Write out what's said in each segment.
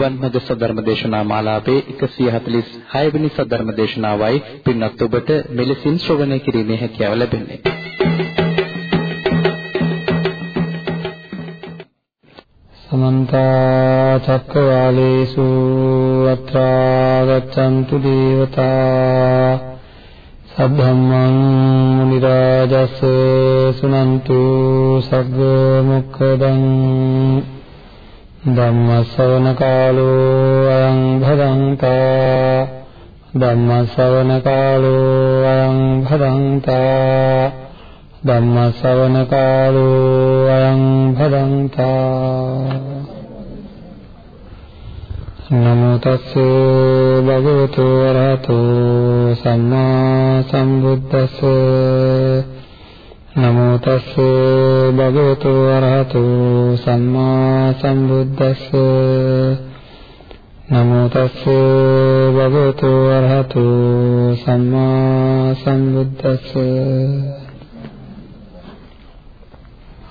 නිවන් මඟ සදර්ම දේශනා මාලාවේ 146 වෙනි සදර්ම දේශනාවයි පින්වත් ඔබට මෙලෙසින් ශ්‍රවණය කිරීමේ හැකියාව ලැබෙන්නේ. සමන්ත චක්කවාලේසු අත්‍රා ගච්ඡන්තු දේවතා සද්ධම්මං මුනි රාජස් සුනන්තු සග්ග මොක්ඛදං ධම්ම ශ්‍රවණ කාලෝ අයං භදංතා ධම්ම ශ්‍රවණ කාලෝ අයං භදංතා ධම්ම ශ්‍රවණ කාලෝ අයං භදංතා නමෝ තස්සේ භගවතු වරහතෝ සම්මා සම්බුද්දස්සේ නමෝ තස්ස භගවතු වරහතු සම්මා සම්බුද්දස්ස. නමෝ තස්ස භගවතු වරහතු සම්මා සම්බුද්දස්ස.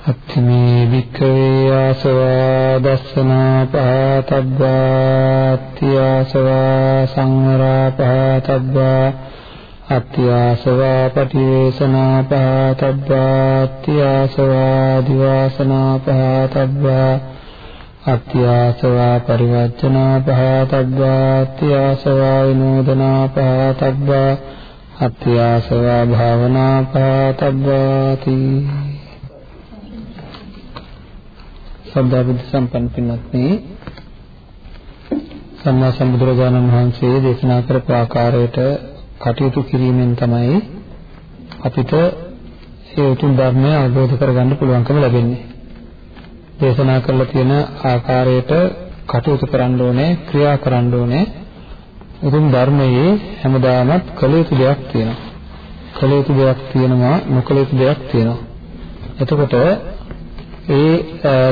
අත්ථමේ වික්ඛවේ ආසවා දස්සනා පහතබ්බා ත්‍යාසවා සංවරා පහතබ්බා අත්‍යාසවා පටිවේසනා පහතබ්බා අත්‍යාසවා දිවාසනා පහතබ්බා අත්‍යාසවා පරිවර්ජනා පහතබ්බා අත්‍යාසවා විනෝදනා පහතබ්බා අත්‍යාසවා භාවනා පහතබ්බාති සද්ධා බුද්ධ සම්පන්න පින්වත්නි සම්මා සම්බුදුරජාණන් වහන්සේ දේශනා කරපු ආකාරයට කටයුතු කිරීමෙන් තමයි අපිට ඒ උතුම් ධර්මය අවබෝධ කරගන්න පුළුවන්කම ලැබෙන්නේ. දේශනා කරලා තියෙන ආකාරයට කටයුතු කරන්න ඕනේ, ක්‍රියා කරන්න ඕනේ. උතුම් ධර්මයේ හැමදාමත් කළ යුතු දෙයක් තියෙනවා. කළ යුතු දෙයක් තියෙනවා, නොකළ යුතු දෙයක් තියෙනවා. එතකොට ඒ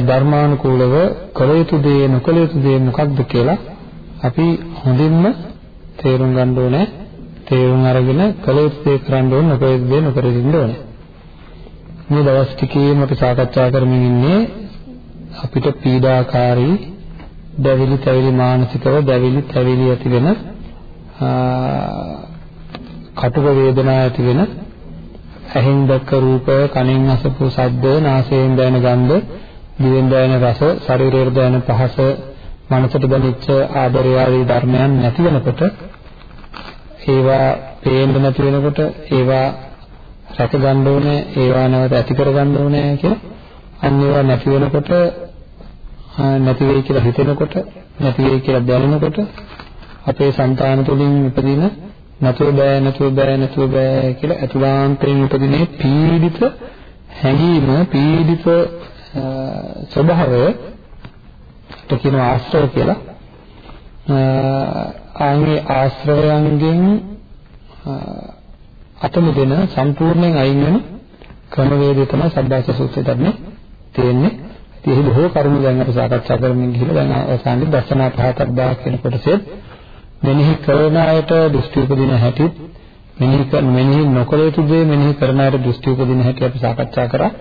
ධර්මානුකූලව කළ යුතු දේ නොකළ යුතු දේ මොකක්ද කියලා අපි හොඳින්ම තේරුම් ගන්න ඕනේ. තේරුම් අරගෙන කළ යුතු දේ කරන්න ඕන නොකළ යුතු දේ නොකර ඉන්න ඕනේ. මේ දවස් ටිකේම අපි සාකච්ඡා කරමින් ඉන්නේ අපිට පීඩාකාරී දැවිලි තැවිලි මානසිකව දැවිලි තැවිලි ඇති වෙන කටුක වේදනා ඇති වෙන ඇහෙන් දැක්ක රූප කනෙන් අසපු ශබ්ද නාසයෙන් දැනෙන ගන්ධ දිවෙන් දැනෙන රස ශරීරයෙන් දැනෙන පහස මනසට දැනෙච්ච ආදරය ආදී ධර්මයන් නැති වෙනකොට ඒවා පේන්න නැති වෙනකොට ඒවා රැක ගන්න ඕනේ ඒවා නැවත ඇති කර ගන්න ඕනේ කියලා. අන්න ඒවා නැති වෙනකොට නැති වෙයි කියලා හිතෙනකොට නැති වෙයි කියලා දැනෙනකොට අපේ సంతාන තුළින් උපදින නැතුව බෑ නැතුව බෑ නැතුව බෑ කියලා අතුලාන්තයෙන් උපදිනේ පීඩිත හැඟීම පීඩිත ස්වභාවය කියන ආශ්‍රව කියලා ආන්ගේ ආශ්‍රවයන්ගෙන් අතමුදෙන සම්පූර්ණයෙන් අයින් වෙන ක්‍රමවේදය තමයි සබ්බාස සූත්‍රය ධර්මයේ තියෙන්නේ. ඉතින් ඒ බොහෝ කරුණු දැන් අපි සාකච්ඡා කරමින් ගිහලා දැන් අවසානයේ දර්ශනා පහතබ්බා කියන කොටසේ මෙනෙහි කරන අයට දෘෂ්ටි උපදින හැටි මෙනෙහි කරන මෙනෙහි නොකළ යුතු දේ මෙනෙහි කරන අයට දෘෂ්ටි උපදින හැටි අපි සාකච්ඡා කරා.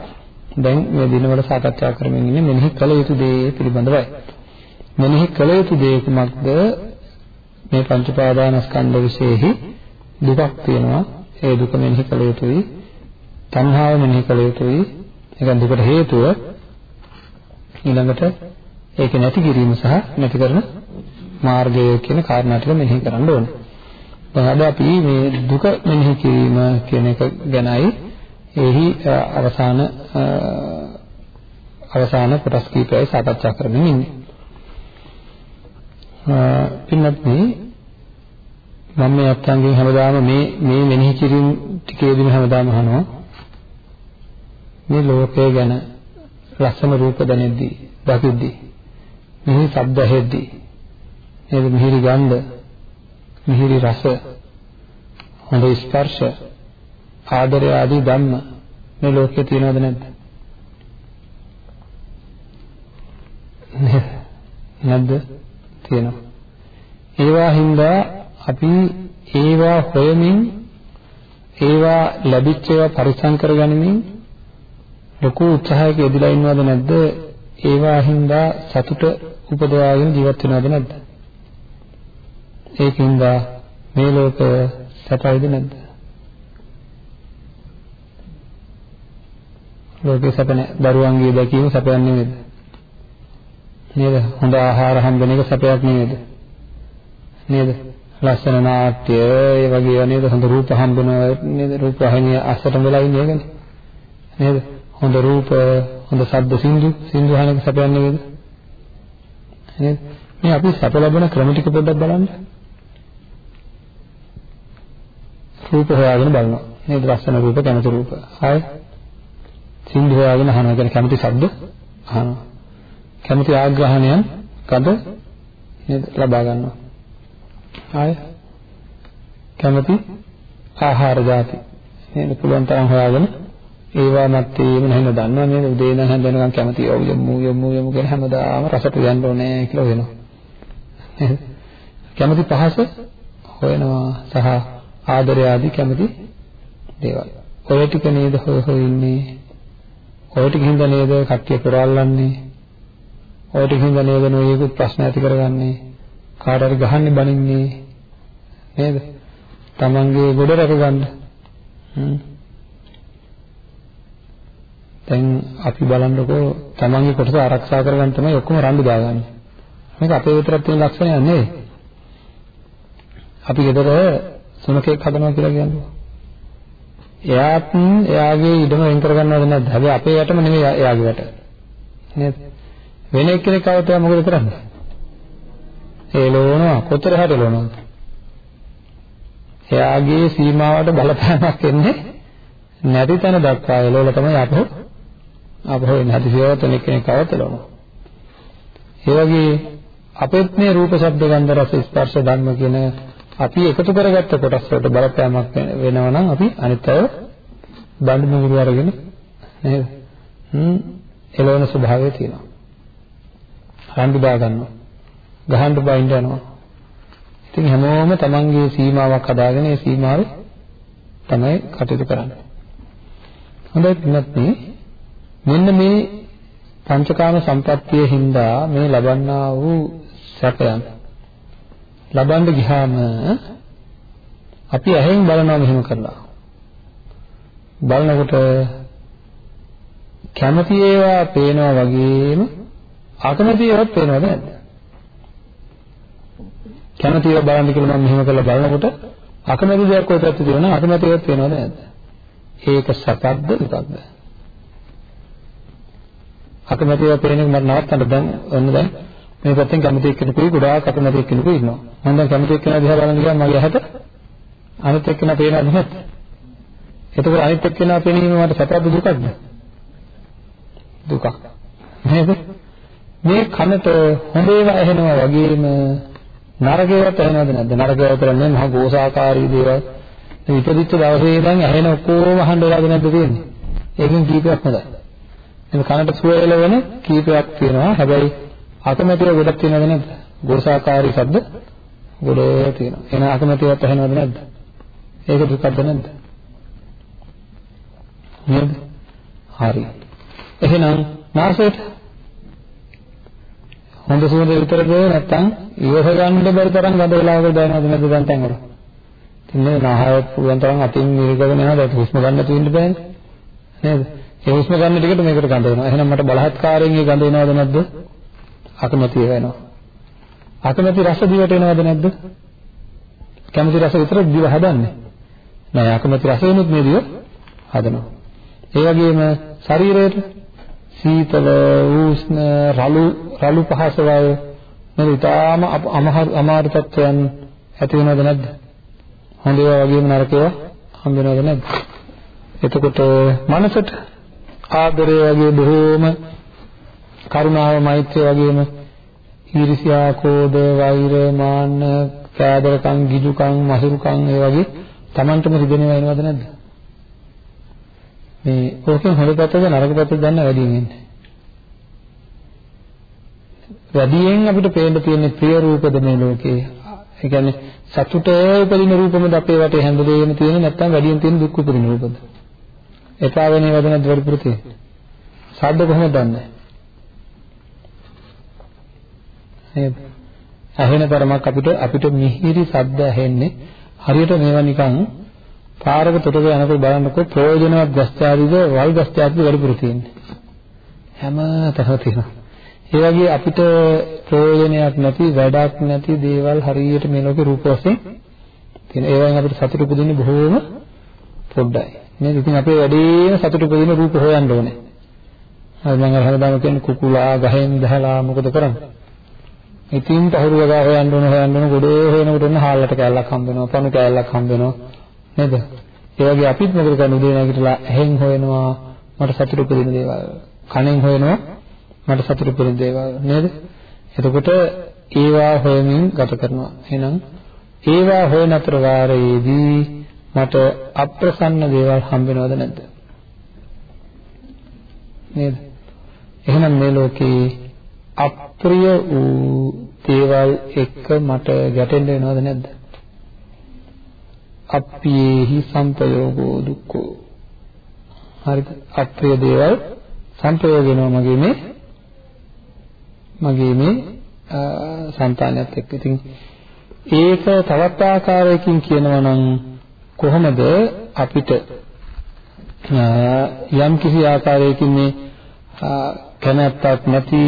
දැන් මේ දිනවල සාකච්ඡා කරමින් ඉන්නේ මෙනෙහි කළ යුතු දේ පිළිබඳවයි. මෙනෙහි කළ යුතු දේ කුමක්ද? මේ පංච පාදානස්කන්ධ විශේෂෙහි දුකක් තියෙනවා. ඒ දුක මෙනෙහි කළ යුතුයි. තණ්හාව මෙනෙහි කළ යුතුයි. ඒක දුකට හේතුව ඊළඟට ඒක නැති කිරීම සහ නැති කරන මාර්ගය කියන කාරණා ටික මෙනෙහි කරන්න ඕනේ. දැන් අද අපි මේ දුක මෙනෙහි කිරීම කියන එක ගැනයි එහි අවසාන අවසාන කොටස් කීපයයි සාකච්ඡා කරමින් ඉන්නේ. පින්නත් මේ මම මේ අත්ංගෙන් හැමදාම මේ මේ මෙනෙහි කිරීම ටිකේදීම හැමදාම අහනවා. මේ ලෝකය ගැන ලස්සන රූප දැනෙද්දී දකිද්දී මිහිරි ශබ්ද ඇහෙද්දී නේද මිහිරි ගන්ධ මිහිරි රස හොඳ ස්පර්ශ ආදරය ආදී ධම්ම මේ ලෝකේ තියෙනවද නැද්ද? නැද්ද? තියෙනවා. ඒවා හින්දා අපි ඒවා හොයමින් ඒවා ලැබිච්ච ඒවා පරිසම් කරගනිමින් ලොකු උත්සාහයක යෙදලා ඉන්නවද නැද්ද? ඒවා හින්දා සතුට උපදවාගෙන ජීවත් වෙනවද නැද්ද? ඒකින්ද මේ ලෝකය සැපයිද නැද්ද? ලෝකේ සැප නැහැ. දරුවන්ගේ දැකීම සැපයක් නෙවෙයිද? නේද? හොඳ ආහාර හම්බෙන එක සැපයක් නෙවෙයිද? නේද? ලස්සන නාට්‍ය ඒ වගේ නේද? හොඳ රූප හම්බෙනවා නේද? රූප වහිනිය අස්සටම වෙලා ඉන්නේ ඒකනේ. නේද? හොඳ රූප, හොඳ ශබ්ද සින්දු, සින්දු අහන එක සැපයක් නෙවෙයිද? නේද? මේ අපි සැප ලබන ක්‍රම ටික පොඩ්ඩක් බලන්න. රූප හොයාගෙන බලනවා. නේද? ලස්සන රූප, කැමති රූප. ආයේ සින්දු හොයාගෙන අහනවා. කියන්නේ කැමති ශබ්ද අහනවා. කැමති ආග්‍රහණයන් කද නේද? ලබා ගන්නවා. ආය කැමති ආහාර જાති නේද? පුළුවන් තරම් හොයාගෙන ඒවා මැත්තේම නැහිම දන්නවා නේද? උදේ ඉඳන් හැන්ද වෙනකන් කැමති යමු යමු යමු කියන හැමදාම රසට යන්න ඕනේ කියලා වෙනවා. කැමති පහස හොයනවා සහ ආදරය ආදී කැමති දේවල්. ඔය ටික නේද හොය හොය ඉන්නේ. ඔය ටික හින්දා නේද කට්ටිය පෙරල්ලන්නේ. ඔය ටික හින්දා නේද නොයෙකුත් ප්‍රශ්න ඇති කරගන්නේ. කාට හරි ගහන්නේ බනින්නේ නේද? තමන්ගේ ගොඩ රැකගන්න. හ්ම්. දැන් අපි බලන්නකෝ තමන්ගේ කොටස ආරක්ෂා කරගන්න තමයි ඔක්කොම රණ්ඩු දාගන්නේ. මේක අපේ විතරක් තියෙන ලක්ෂණයක් නෙවෙයි. අපි ගෙදර සුනකෙක් හදනවා කියලා කියන්නේ. එයාත් එයාගේ ඉඩම වෙන් කරගන්නවද නැද්ද? හැබැයි අපේ යටම නෙමෙයි එයාගේ යට. නේද? වෙන එක්කෙනෙක් આવත මොකද කරන්නේ? ඒ ලෝනවා කොතර හැට ලෝනවා. එයාගේ සීමාවට බලපෑමක් එන්නේ නැති තැන දක්වා එළවල තමයි අපෝ අපෝ නැති සේවත එක්කෙනෙක් આવත ලෝනවා. ඒ වගේ අපෙත් මේ රූප ශබ්ද ගන්ධ රස ස්පර්ශ ධම්ම කියන අපි එකතු කරගත්ත කොටස් වලට බලපෑමක් වෙනවා නම් අපි අනිත්‍යව බඳුන විදිහට අරගෙන නේද? හ්ම් එළවන ස්වභාවය තියෙනවා. රණ්ඩු දා ගන්නවා. ගහන්න බයින්න යනවා. ඉතින් හැමෝම තමන්ගේ සීමාවක් හදාගෙන ඒ සීමාවේ තමයි කටයුතු කරන්නේ. හොඳයි පින්වත්නි මෙන්න මේ පංචකාම සම්පත්තිය හින්දා මේ ලබන්නා වූ සැපයන් ලබන්න ගියාම අපි ඇහෙන් බලනවා මෙහෙම කරලා. බලනකොට කැමති ඒවා පේනවා වගේම අකමැති ඒවාත් පේනවද නැද්ද? කැමති ඒවා බලන්න කියලා මම මෙහෙම කරලා බලනකොට අකමැති දෙයක් ඔය පැත්තේ තියෙනවා අකමැති ඒවාත් පේනවද නැද්ද? ඒක සැපක්ද දුකක්ද? අකමැති ඒවා පේන එක මට නවත්තන්න දැන් ඔන්න දැන් මේ පැත්තෙන් කැමති එක්කෙනෙකුයි ගොඩාක් අකමැති එක්කෙනෙකුයි ඉන්නවා. මම දැන් කැමති එක්කෙනා දිහා බලන ගියාම මගේ ඇහැට අනිත් එක්කෙනා පේනවද නැද්ද? එතකොට අනිත් එක්කෙනා පෙනීම මට සැපද දුකක්ද? දුකක්. නේද? මේ කනට හොඳ ඒවා ඇහෙනවා වගේම නරක ඒවාත් ඇහෙනවද නැද්ද? නරක ඒවා කරන්නේ මහා ගෝසාකාරී දේවල්. මේ ඉපදිච්ච දවසේ ඉඳන් ඇහෙන ඔක්කොම අහන්න වෙලාද නැද්ද තියෙන්නේ? ඒකෙන් කීපයක් හොඳයි. මේ කනට සුවයල වෙන කීපයක් තියෙනවා. හැබැයි අකමැතිව ගොඩක් තියෙනවද නැද්ද? ගෝසාකාරී ශබ්ද ගොඩ තියෙනවා. එන අකමැතිවත් ඇහෙනවද නැද්ද? ඒක දුකක්ද නැද්ද? නේද? හරි. එහෙනම් නාසයට හොඳ සුවඳ විතරද නැත්නම් ඉවස ගන්න බැරි තරම් ගඳ වෙලාවක දැනෙනවද නැද්ද දැන් තැන් වල? ඉතින් මේ නාහය පුළුවන් තරම් අතින් නිරගගෙන යනවා දැන් හුස්ම ගන්න නැතුව ඉන්න බෑනේ. නේද? ඒ හුස්ම ගන්න ටිකට මේකට ගඳ වෙනවා. එහෙනම් මට බලහත්කාරයෙන් ඒ ගඳ එනවද නැද්ද? අකමැති වෙනවා. අකමැති රස දිවට එනවද නැද්ද? කැමති රස විතර දිව හදන්නේ. නෑ අකමැති රස වෙනුත් මේ දිව හදනවා. ඒ වගේම ශරීරයට සීතල උෂ්ණ රළු රළු පහස වල නේද ඊටාම අමාරු තත්ත්වයන් ඇති වෙනවද නැද්ද? හොඳ ඒවා වගේම නරක ඒවා හම්බ වෙනවද නැද්ද? එතකොට මනසට ආදරය වගේ බොහෝම කරුණාව මෛත්‍රිය වගේම ඊර්ෂ්‍යා කෝධ වෛර මාන්න කෑදරකම් ගිජුකම් මසුරුකම් ඒ වගේ Tamanටම රිදෙනවා එනවද නැද්ද? මේ ඕකෙන් හොඳ පැත්තද නරක පැත්තද දන්න වැඩියෙන් ඉන්නේ. වැඩියෙන් අපිට පේන්න තියෙන ප්‍රිය රූපද මේ ලෝකේ. ඒ කියන්නේ සතුට උපදින රූපමද අපේ වටේ හැඳදේම තියෙන්නේ නැත්නම් වැඩියෙන් තියෙන දුක් උපදින රූපද? එපා වෙනේ වදනත් වැඩිපුර තියෙන්නේ. සද්ද කොහොමද දන්නේ? නේද? ඇහෙන තරමක් අපිට අපිට මිහිරි ශබ්ද ඇහෙන්නේ හරියට මේවා නිකන් පාරක තොටක යනකොට බලන්නකො ප්‍රයෝජනවත් ගස්ත්‍යාදිද වල් ගස්ත්‍යාදිද වැඩිපුර තියෙන්නේ. හැම තැනම තියෙනවා. ඒ වගේ අපිට ප්‍රයෝජනයක් නැති වැඩක් නැති දේවල් හරියට මේ ලෝකේ රූප වශයෙන් තියෙන. ඒවෙන් අපිට සතුට උපදින්නේ බොහෝම පොඩ්ඩයි. නේද? ඉතින් අපේ වැඩේම සතුට උපදින රූප හොයන්න ඕනේ. හරි මම හරියටම කියන්නේ කුකුලා ගහෙන් දහලා මොකද කරන්නේ? ඉතින් පහුරු වගා හොයන්න ඕන හොයන්න ඕන ගොඩේ හොයනකොට ඔන්න හාල්ලට කෑල්ලක් හම්බ වෙනවා, පණු කෑල්ලක් හම්බ වෙනවා. නේද? ඒ වගේ අපිත් මොකද කරන්නේ උදේ නැගිටලා ඇහෙන් හොයනවා මට සතුට උපදින දේවල්. කනෙන් හොයනවා මට සතුට උපදින දේවල් නේද? එතකොට ඒවා හොයමින් ගත කරනවා. එහෙනම් ඒවා හොයන අතර වාරයේදී මට අප්‍රසන්න දේවල් හම්බ වෙනවද නැද්ද? නේද? එහෙනම් මේ ලෝකේ අප්‍රිය වූ දේවල් එක්ක මට ගැටෙන්න වෙනවද නැද්ද? අප්පියේහි සම්පයෝගෝ දුක්ඛෝ. හරිද? අප්‍රිය දේවල් සංපයෝග වෙනවා මගේ මේ මගේ මේ సంతානයත් එක්ක. ඉතින් ඒක තවත් ආකාරයකින් කියනවා නම් කොහොමද අපිට යම් කිසි ආකාරයකින් මේ කැමැත්තක් නැති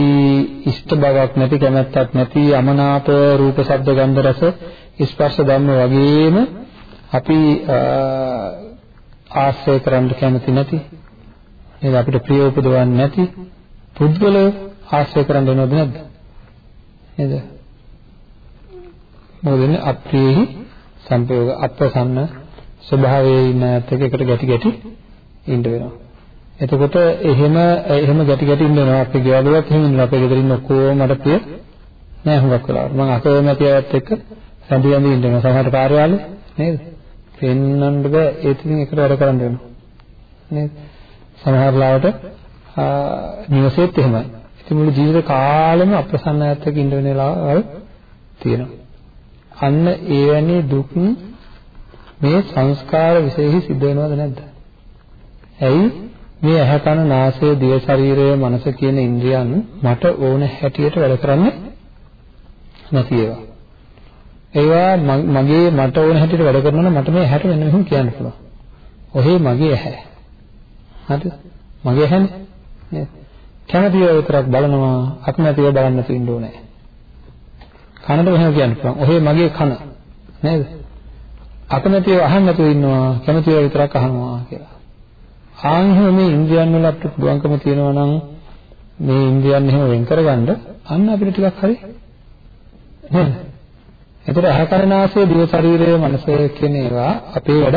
ඉෂ්ට බවක් නැති කැමැත්තක් නැති අමනාප රූප ශබ්ද ගන්ධ රස ස්පර්ශ ධම්ම වගේම අපි ආශ්‍රය කරන්න කැමති නැති නේද? අපිට ප්‍රිය උපදවන්නේ නැති පුද්ගලයෝ ආශ්‍රය කරන්න වෙනවද නැද්ද? නේද? මොකද වෙන්නේ? අප්‍රියෙහි සංපයෝග අප්‍රසන්න ස්වභාවයේ ඉන්න ඇත්ත එකට ගැටි ගැටි ඉන්න වෙනවා. එතකොට එහෙම එහෙම ගැටි ගැටි ඉන්න වෙනවා. අපේ ගෙවලුවත් එහෙම ඉන්නවා. අපේ ගෙදර ඉන්න ඔක්කොම මට ප්‍රිය නෑ හුඟක් වෙලාවට. මම අකමැති අයත් එක්ක රැඳි රැඳි ඉන්න වෙනවා. සමහර කාර්යාලේ නේද? පෙන්වන්න බෑ. ඒ තින් එකට වැඩ කරන්න වෙනවා. නේද? සමහර ලාවට නිවසේත් එහෙමයි. ඉතින් මුළු ජීවිත කාලෙම අප්‍රසන්න අයත් එක්ක ඉන්න වෙන වෙලාවල් තියෙනවා. අන්න එවැනි දුක් මේ සංස්කාර විශේෂයි සිද්ධ වෙනවද නැද්ද? ඇයි? මේ ඇහැ කන නාසය දිව ශරීරය මනස කියන ඉන්ද්‍රියන් මට ඕන හැටියට වැඩ කරන්නේ නැති ඒවා. ඒවා මගේ මට ඕන හැටියට වැඩ කරනවා නම් මට මේ ඇහැට වෙන මෙහෙම කියන්න පුළුවන්. ඔහේ මගේ ඇහැ. හරිද? මගේ ඇහැනේ. නේද? කැමතිව විතරක් බලනවා අකමැතිව බලන්න නැතුව ඉන්න ඕනේ. කනට මෙහෙම කියන්න පුළුවන්. ඔහේ මගේ කන. නේද? අකමැතිව අහන්න නැතුව ඉන්නවා කැමතිව විතරක් අහනවා කියලා. ආන්හම මේ ඉන්ද්‍රියන් වල අපිට පුළුවන්කම තියෙනවා නම් මේ ඉන්ද්‍රියන් එහෙම වෙන් කරගන්න අන්න අපිට ටිකක් හරි නේද? එතකොට අහකරනාසය දිව ශරීරය මනස කියන ඒවා අපේ වැඩ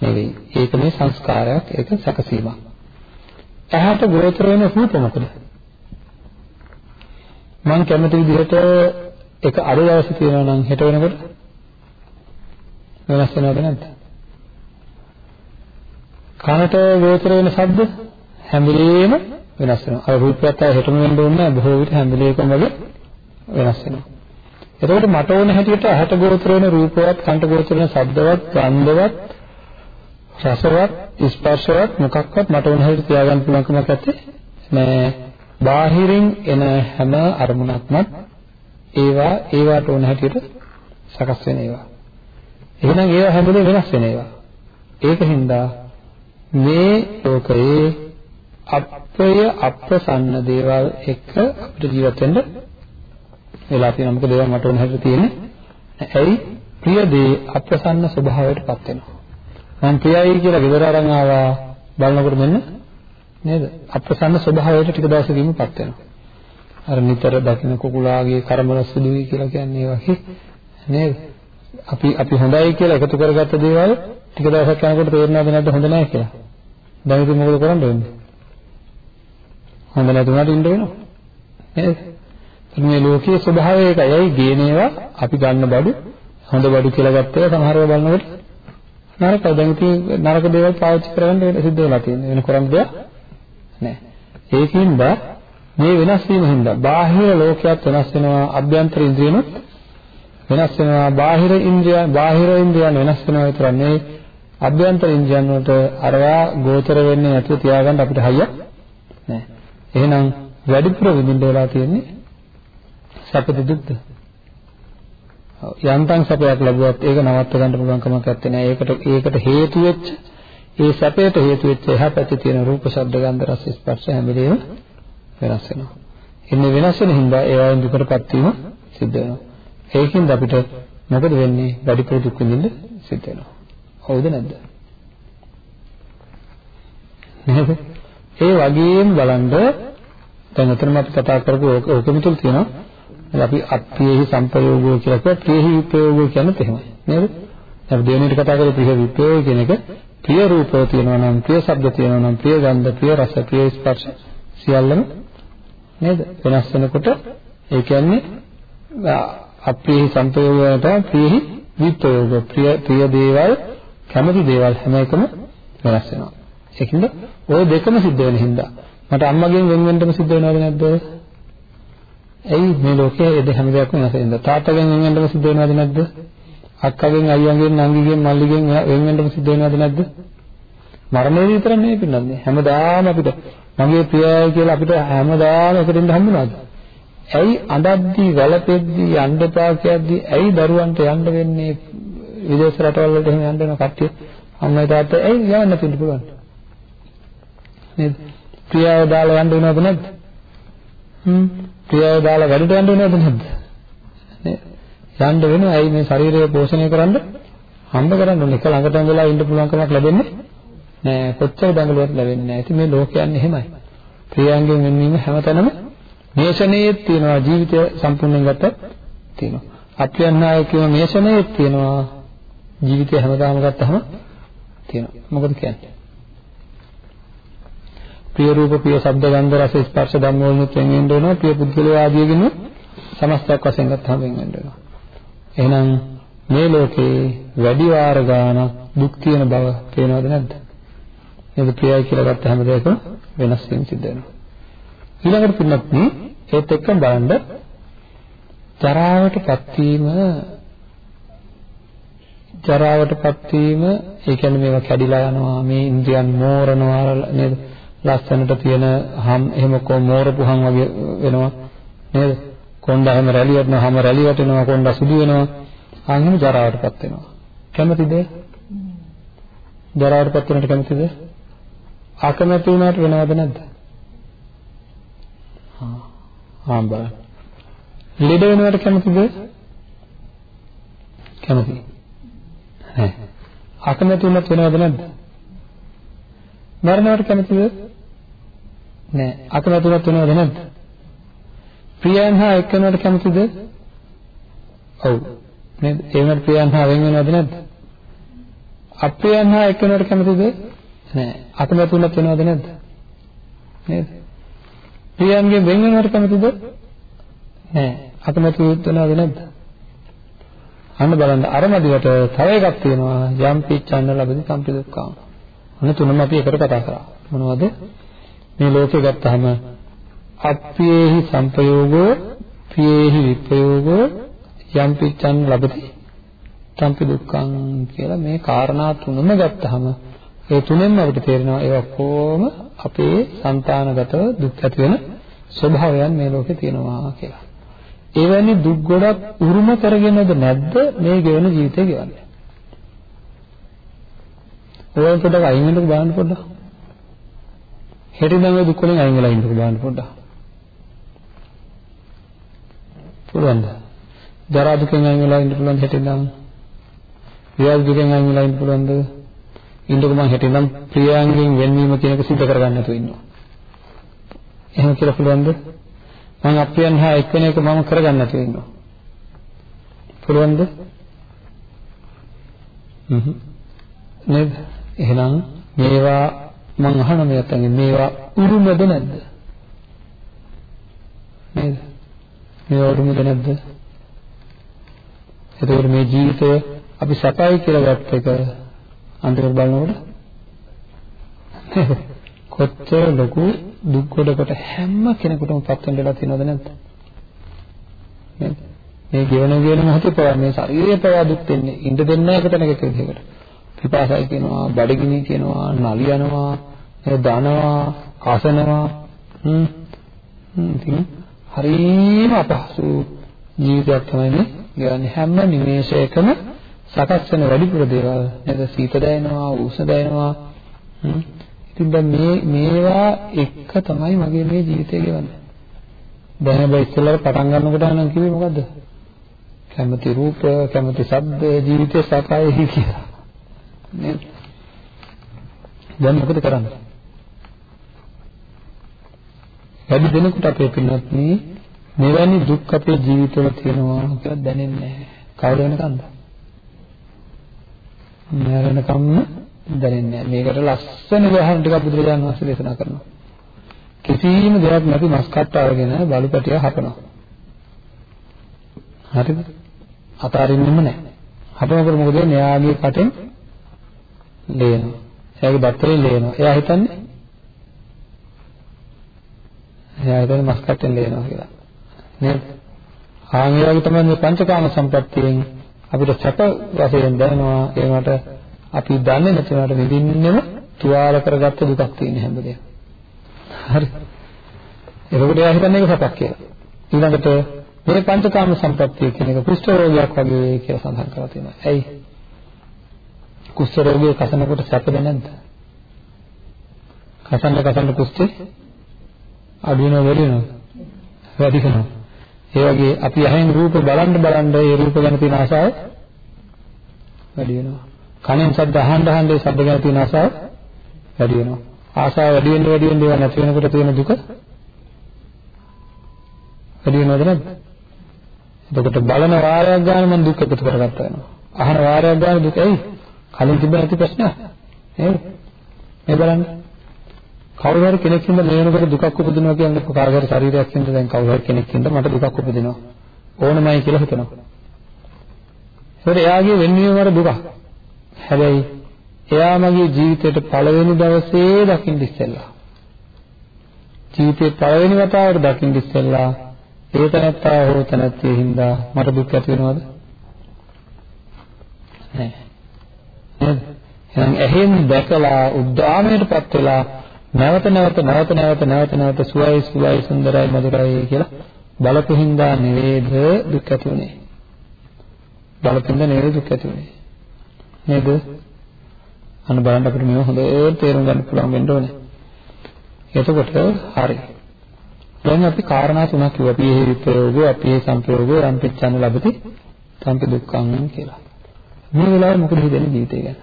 නෙවෙයි. ඒක මේ සංස්කාරයක් ඒක සැකසීමක්. ඇහැට ගෝචර වෙන රූප මොකද? මම කැමති විදිහට එක අර දවසේ තියෙනවා නම් හෙට වෙනකොට වෙනස් වෙනවද නැද්ද? කනට ගෝචර වෙන ශබ්ද හැම වෙලේම වෙනස් වෙනවා. අර රූපයත් අය හෙටම වෙන්න ඕනේ බොහෝ විට හැම වෙලේකම වගේ වෙනස් වෙනවා. එතකොට මට ඕන හැටියට ඇහැට ගෝචර වෙන රූපවත්, කනට ගෝචර වෙන ශබ්දවත්, ගන්ධවත්, රසවත්, ස්පර්ශවත් මොකක්වත් මට ඕන හැටියට තියාගන්න පුළුවන් කමක් නැත්තේ නෑ. බාහිරින් එන හැම අරමුණක්ම ඒවා ඒවට ඕන හැටියට සකස් වෙන ඒවා. එහෙනම් ඒවා හැම වෙලේම වෙනස් වෙන ඒවා. ඒකින්ද මේ ලෝකයේ අප්‍රය අප්‍රසන්න දේවල් එක්ක අපිට ජීවත් වෙන්න වෙලා තියෙනවා. මොකද ඒවා මට ඕන හැටියට තියෙන්නේ. ඇයි? ප්‍රිය දේ අප්‍රසන්න ස්වභාවයටපත් වෙනවා. මම ප්‍රියයි කියලා ගෙදර අරන් ආවා බලනකොට මෙන්න නේද? අප්‍රසන්න ස්වභාවයට ටික දවසකින්මපත් වෙනවා. අර නිතර දකින්න කුකුලාගේ කර්මල සුදුයි කියලා කියන්නේ ඒ වගේ නේද? අපි අපි හොඳයි කියලා එකතු කරගත්ත දේවල් ටික දවසක් යනකොට තේරෙනවද නැද්ද හොඳ නැහැ කියලා. දැන් ඉතින් මොකද කරන්න වෙන්නේ? හොඳ නැතුණාට ඉන්න වෙනවා. නේද? මේ ලෝකයේ ස්වභාවය ඒකයි. ඇයි ගේනේවා අපි ගන්න බඩු හොඳ බඩු කියලා ගත්තේ සමහරව බලනකොට නරකයි. දැන් ඉතින් නරක දේවල් පාවිච්චි කරගන්න සිද්ධ වෙලා තියෙනවා. වෙන කරන්න දෙයක් නැහැ. ඒකින්ද මේ වෙනස් වීම හින්දා බාහිර ලෝකයක් වෙනස් වෙනවා අභ්‍යන්තර ඉන්ද්‍රියනොත් වෙනස් වෙනවා බාහිර ඉන්ද්‍රිය බාහිර ඉන්ද්‍රියන් වෙනස් වෙනවා විතර නෙවෙයි අභ්‍යන්තර ඉන්ද්‍රියන් වලට අරවා ගෝචර වෙන්නේ නැතුව තියාගන්න අපිට හයියක් නැහැ. එහෙනම් වැඩිපුර විඳින්න වෙලා තියෙන්නේ සැපද දුක්ද? යන්තම් සැපයක් ලැබුවත් ඒක නවත්ත ගන්න පුළුවන් කමක් නැත්තේ නෑ. ඒකට ඒකට හේතු වෙච්ච ඒ සැපයට හේතු වෙච්ච එහා පැත්තේ තියෙන රූප, ශබ්ද, ගන්ධ, රස, ස්පර්ශ හැම වෙලේම වෙනස් වෙනවා. එන්නේ වෙනස් වෙන හින්දා ඒවායින් දුකටපත් වීම සිද්ධ වෙනවා. ඒකින්ද අපිට මොකද වෙන්නේ? වැඩිපුර දුක් විඳින්න සිද්ධ වෙනවා. හවුද නැද්ද? නේද? ඒ වගේම බලන්න දැන් අතනම අපි කතා කරපු ඕකෙම තුල තියෙනවා අපි අත්‍යේහි සම්පයෝගෝ කියලා කියත් ප්‍රේහි විපයෝගෝ කියනත් එහෙමයි නේද? අපි දෙවෙනිට කතා කරපු ප්‍රිය විපයෝග කියන එක ප්‍රිය රූපය තියෙනවා නම් ප්‍රිය ශබ්ද තියෙනවා නම් ප්‍රිය ගන්ධ ප්‍රිය රස ප්‍රිය ස්පර්ශ සියල්ලම නේද? වෙනස් වෙනකොට ඒ කියන්නේ අප්‍රිය සංපයෝගයට ප්‍රියහි විප්‍රයෝග ප්‍රිය ප්‍රිය දේවල් කැමති දේවල් හැම එකම වෙනස් වෙනවා. ඒකින්ද ওই දෙකම සිද්ධ වෙන හින්දා මට අම්මගෙන් වෙන වෙනටම සිද්ධ වෙනවද නැද්ද? ඇයි මේ ලෝකයේ ඒ හැම දෙයක්ම වෙනස් වෙනවා. තාත්තගෙන් වෙන වෙනටම සිද්ධ වෙනවද නැද්ද? අක්කගෙන් අයියාගෙන් නංගිගෙන් මල්ලිගෙන් වෙන වෙනටම සිද්ධ වෙනවද නැද්ද? මරණය විතර නෙවෙයි පින්නන්නේ. හැමදාම අපිට මගේ ප්‍රියයි කියලා අපිට හැමදාම එකට ඉන්න හම්බුනාද? ඇයි අඬද්දී වැළපෙද්දී යන්න එපා කියද්දී ඇයි දරුවන්ට යන්න වෙන්නේ විදේශ රටවල් වලට එහෙම යන්න වෙන කට්ටිය අම්මයි තාත්තයි ඇයි යන්න දෙන්න පුළුවන් නේද ප්‍රියව දාලා යන්න වෙනවද නැද්ද හ්ම්. ප්‍රියව දාලා වැඩට යන්න වෙනවද නැද්ද නේද යන්න වෙනවා. ඇයි මේ ශරීරය පෝෂණය කරන්න? හම්බ කරන්න ඕනේ. එක ළඟටම වෙලා ඉන්න පුළුවන් කමක් ලැබෙන්නේ නෑ කොච්චර දඟලුවත් ලැබෙන්නේ නෑ. ඉතින් මේ ලෝකයන් එහෙමයි ප්‍රියයන්ගෙන් වෙනවීම හැමතැනම මේෂණයේ තියෙනවා. ජීවිතය සම්පූර්ණයෙන් ගත්තත් තියෙනවා. අත්‍යන්නායකව මේෂණයේ තියෙනවා. ජීවිතය හැමදාම ගත්තහම තියෙනවා. මොකද කියන්නේ? ප්‍රිය රූප ප්‍රිය ශබ්ද ගන්ධ රස ස්පර්ශ ධම්ම වලින් වෙන් වෙන්න වෙනවා. ප්‍රිය පුද්ගලයා ආදීගෙන සමස්තයක් වශයෙන් ගත්තහම වෙන් වෙන්න වෙනවා. එහෙනම් මේ ලෝකේ වැඩි වාර ගාන දුක් තියෙන බව පේනවද නැද්ද? නේද ප්‍රියයි කියලා ගත්ත හැම දෙයකම වෙනස් වීම සිද්ධ වෙනවා. ඊළඟට පින්නත් ඒත් එක්කම බලන්න ජරාවටපත් වීම ජරාවටපත් වීම ඒ කියන්නේ මේවා කැඩිලා යනවා මේ ඉන්ද්‍රියන් මෝරනවා නේද ලස්සනට තියෙන හම් එහෙම කො මෝරපුහන් වගේ වෙනවා නේද කොණ්ඩා හැම රැලි වටනවා හැම රැලි වටනවා කොණ්ඩා සුදු වෙනවා අන්හිම ජරාවටපත් වෙනවා කැමතිද ජරාවටපත් වෙනට කැමතිද අකමැති වුණාට වෙනවද නැද්ද ආ බලන්න. ලෙඩ වෙනවට කැමතිද? කැමති. නැහැ. අකමැති වුණත් වෙනවද නැද්ද? මරණයට කැමතිද? නැහැ. අකමැති වුණත් වෙනවද නැද්ද? ප්‍රියයන් හා එක්කෙනාට කැමතිද? ඔව්. නේද? ඒ වුණත් ප්‍රියයන් හා වෙන් වෙනවද නැද්ද? අප්‍රියයන් හා එක්කෙනාට කැමතිද? නැහැ. අකමැති වුණත් වෙනවද නැද්ද? නේද? ප්‍රියයන්ගෙන් වෙන් වෙනවට කැමතිද? නෑ. අකමැති වෙනවද නැද්ද? අන්න බලන්න අර මදිවට තව එකක් තියෙනවා යම් පිච්ඡන්න ලැබෙදි සම්පිදුක්ඛාම. ඔන්න තුනම අපි එකට කතා කරා. මොනවද? මේ ලෝකේ ගත්තාම අප්පේහි සංපයෝගෝ පියේහි විපයෝගෝ යම්පිච්ඡන් ලබති. සම්පි දුක්ඛං කියලා මේ කාරණා තුනම ගත්තාම ඒ තුනෙන්ම අපිට තේරෙනවා ඒ ඔක්කොම අපේ సంతానගතව දුක් ඇති වෙන ස්වභාවයන් මේ ලෝකේ තියෙනවා කියලා. එවැනි දුක් ගොඩක් උරුම කරගෙනද නැද්ද මේ ගෙවන ජීවිතය ගෙවන්නේ? ඔයන් පොඩ්ඩක් අයින් වෙන්නකෝ බලන්න පොඩ්ඩක්. හෙටින් නම් දුක් වලින් අයින් වෙලා ඉන්නකෝ බලන්න පොඩ්ඩක්. පුළුවන්ද? ජරා දුකෙන් අයින් වෙලා ඉන්න පුළුවන් හෙටින් නම්. ව්‍යාධි දුකෙන් අයින් වෙලා ඉන්න පුළුවන්ද? ඉන්නකො මං හිටින්නම් ප්‍රියයන්ගෙන් වෙන්වීම කියන එක සිද්ධ කරගන්න නැතුව ඉන්නවා. එහෙම කියලා පුළුවන්ද? මං අප්‍රියයන් හා එක්වෙන එක මම කරගන්න නැතුව ඉන්නවා. පුළුවන්ද? හ්ම්. නේද? එහෙනම් මේවා මං අහන මේතෙන් මේවා උරුමද නැද්ද? නේද? මේවා උරුමද නැද්ද? එතකොට මේ ජීවිතය අපි සපයි කියලා ගත්ත එක අන්තිමට බලනකොට කොච්චර ලොකු දුක් ගොඩකට හැම කෙනෙකුටම පත් වෙන්න වෙලා තියෙනවද නැද්ද? නේද? මේ ගෙවන ගෙවන මොහොතේ පවා මේ ශරීරය පවා දුක් දෙන්නේ ඉඳ දෙන්නේ නැහැ කෙනෙක් විදිහකට. පිපාසයි කියනවා, බඩගිනි කියනවා, නලියනවා, ඒ දනවා, කසනවා. හ්ම්. හ්ම්. ඉතින් හරිම අපහසු ජීවිතයක් තමයි මේ ගෙවන්නේ හැම නිමේෂයකම සකස් වෙන වැඩිපුර දේවල්. නේද? සීත දැනෙනවා උෂ්ණ දැනෙනවා. ඉතින් දැන් මේ මේවා එක තමයි මගේ මේ ජීවිතය ගෙවන්නේ. දැන් හැබැයි ඉස්සෙල්ලා පටන් ගන්නකොට නම් කිව්වේ මොකද්ද? කැමති රූප කැමති ශබ්ද ජීවිතේ සකයි කියලා. නේද දැන් මොකද කරන්නේ වැඩි දෙනෙකුට අපේ පින්නත් මෙවැනි දුක් අපේ ජීවිතවල තියෙනවා කියලා දැනෙන්නේ නැහැ. කවුද වෙනකන්ද? මරණකම්ම දැනෙන්නේ නැහැ. මේකට ලස්සන උදාහරණ ටිකක් බුදුරජාණන් වහන්සේ දේශනා කරනවා. කිසිම දෙයක් නැති මස් කට්ට අරගෙන බලු පැටිය හපනවා. හරිද? අතාරින්නෙම නැහැ. හපනකොට මොකද වෙන්නේ? එයාගේ කටෙන් ලේනවා. එයාගේ බත්තරේ ලේනවා. එයා හිතන්නේ එයා හිතන්නේ මස් කට්ටෙන් ලේනවා කියලා. නේද? ආන් ඒ වගේ තමයි මේ පංචකාම සම්පත්තියෙන් අපිට සැප වශයෙන් දැනෙනවා ඒකට අපි දන්නේ නැතිවට විඳින්නෙම තුවාල කරගත්ත දුකක් තියෙන හැමදේම. හරි. එතකොට එයා හිතන්නේ ඒක සැපක් කියලා. ඊළඟට මේ පංචකාම සම්පත්තිය කියන එක කුෂ්ඨ රෝගයක් වගේ කියලා සඳහන් කරලා තියෙනවා. ඇයි? කුෂ්ඨ රෝගය කසනකොට සැපද නැද්ද? කසන්න කසන්න කුෂ්ඨේ අඩු වෙනව වැඩි වෙනව වැඩි කරනවා ඒ වගේ අපි අහෙන් රූප බලන්න බලන්න ඒ රූප ගැන තියෙන ආසාව වැඩි වෙනවා කනෙන් ශබ්ද අහන්න අහන්න ඒ ශබ්ද ගැන තියෙන ආසාව වැඩි වෙනවා ආසාව වැඩි වෙන්න වැඩි වෙන්න ඒවා නැති වෙනකොට තියෙන දුක වැඩි වෙනවද නැද්ද? එතකොට බලන වාරයක් ගන්න මම දුක් එකතු කරගත්තා වෙනවා. අහන වාරයක් ගන්න දුක ඇයි කලින් තිබෙන ඇති ප්‍රශ්නයක් නේද මේ බලන්න කවුරු හරි කෙනෙක් හින්දා මේ වෙනකොට දුකක් උපදිනවා කියන්නේ කාගේ හරි ශරීරයක් හින්දා දැන් කවුරු හරි කෙනෙක් හින්දා මට දුකක් උපදිනවා ඕනමයි කියලා හිතනවා. ඒකට එයාගේ වෙන්වීම වල දුක. හැබැයි එයා මගේ ජීවිතේට පළවෙනි දවසේ දකින්න ඉස්සෙල්ලා. ජීවිතේ පළවෙනි වතාවට දකින්න ඉස්සෙල්ලා ඒ තනත්තා හෝ තනත්තිය හින්දා මට දුක් ඇති වෙනවද? නැහැ. නේද? එහෙනම් එහෙන් දැකලා උද්දාමයටපත් වෙලා නැවත නැවත නැවත නැවත නැවත නැවත සුවයි සුවයි සුන්දරයි මధుරයි කියලා බලපෙහින්දා නෙවේද දුක් ඇති උනේ. බලපෙහින්දා නෙවේද දුක් ඇති උනේ. නේද? අන්න බලන්න අපිට මේව හොඳට තේරුම් ගන්න පුළුවන් වෙන්න ඕනේ. එතකොට හරි. දැන් අපි කාරණා තුනක් කිව්වා. අපි හේහි ප්‍රයෝගය, අපි හේහි සංප්‍රයෝගය, රම්පිච්ඡන්න ලැබති, සංපි දුක්ඛං කියලා. මේ වෙලාවේ මොකද හිතන්නේ ජීවිතය ගැන?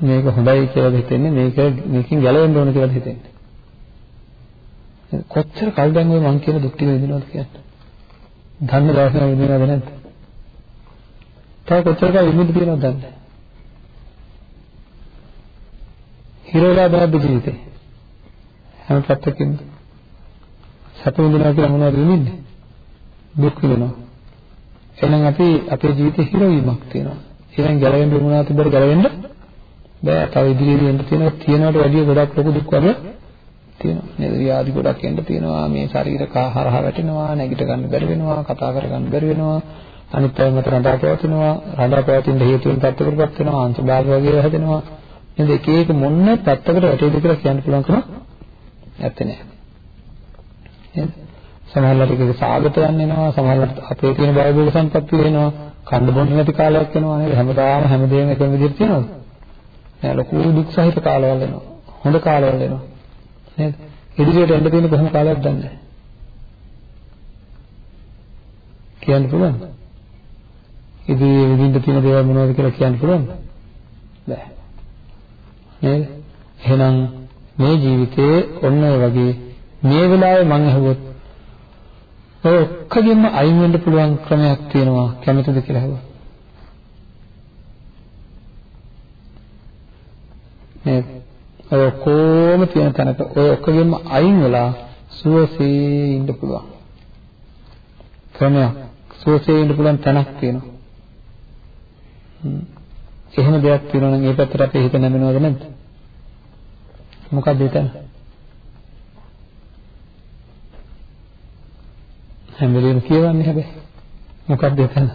මේක හොඳයි කියලා හිතෙන්නේ මේක මේකෙන් ගැලවෙන්න ඕන කියලා හිතෙන්නේ. කොච්චර කල් දැන් ඔය මං කියන දුක් ටික විඳිනවද කියන්නේ? ධන්න දවසක් විඳිනවද නැද්ද? තව කොච්චර කල් විඳින්න තියෙනවද දන්නේ? හිරවලා බාද්ද ජීවිතේ. හැම පැත්තකින්ම සැප විඳිනවා කියලා මොනවද විඳින්නේ? දුක් විඳිනවා. එහෙනම් අපි අපේ ජීවිතේ හිරවීමක් තියෙනවා. එහෙනම් ගැලවෙන්න උනනාට බර ගැලවෙන්න බෑ. තව ඉදිරියට එන්න තියෙනවා තියෙනවට වැඩිය ගොඩක් ලොකු දුක් වර්ග තියෙනවා. නේද? ව්‍යාධි ගොඩක් එන්න තියෙනවා. මේ ශරීර කහරහ වැටෙනවා. නැගිට ගන්න බැරි වෙනවා. කතා කර ගන්න බැරි වෙනවා. අනිත් අය මත රඳා පැවතුනවා රඳා පැවතින හේතු වෙන පැත්තකටපත් වෙනවා අංශභාග වගේ හැදෙනවා. නේද? එක එක මොන්න පැත්තකට වැටෙයිද කියලා කියන්න පුළුවන් කම නැත්තේ නෑ. නේද? සමහරවිට ඒක සාගත යන්න එනවා සමහරවිට අපේ තියෙන බයබෝග සම්පත්තිය වෙනවා කන්න බොන්න නැති කාලයක් වෙනවා නේද හැමදාම හැමදේම එකම විදිහට තියෙනවද නෑ ලොකු දුක් සහිත කාලවල එනවා. හොඳ කාලවල එනවා. නේද? ඉදිරියට එන්න තියෙන කොහොම කාලයක්ද දන්නේ කියන්න පුළුවන්. ඉදිරියේ විඳින්න තියෙන දේවල් මොනවද කියලා කියන්න පුළුවන්? බෑ. නේද? එහෙනම් මේ ජීවිතයේ ඔන්න ඔය වගේ මේ වෙලාවේ මම අහුවොත් ඔය ඔක්කොගෙම අයින් වෙන්න පුළුවන් ක්‍රමයක් තියෙනවා කැමතිද කියලා අහුවා. නේද? ඔය ඔක්කොම තියෙන තැනක ඔය ඔක්කොගෙම අයින් වෙලා සුවසේ ඉන්න පුළුවන්. ක්‍රමයක් සුවසේ ඉන්න පුළුවන් තැනක් තියෙනවා. එහෙම දෙයක් තියෙනවා නම් ඒ පැත්තට අපේ හිත නැමෙනවද නැද්ද? මොකක්ද එතන? හැම වෙලෙම කියවන්නේ හැබැයි. මොකක්ද එතන?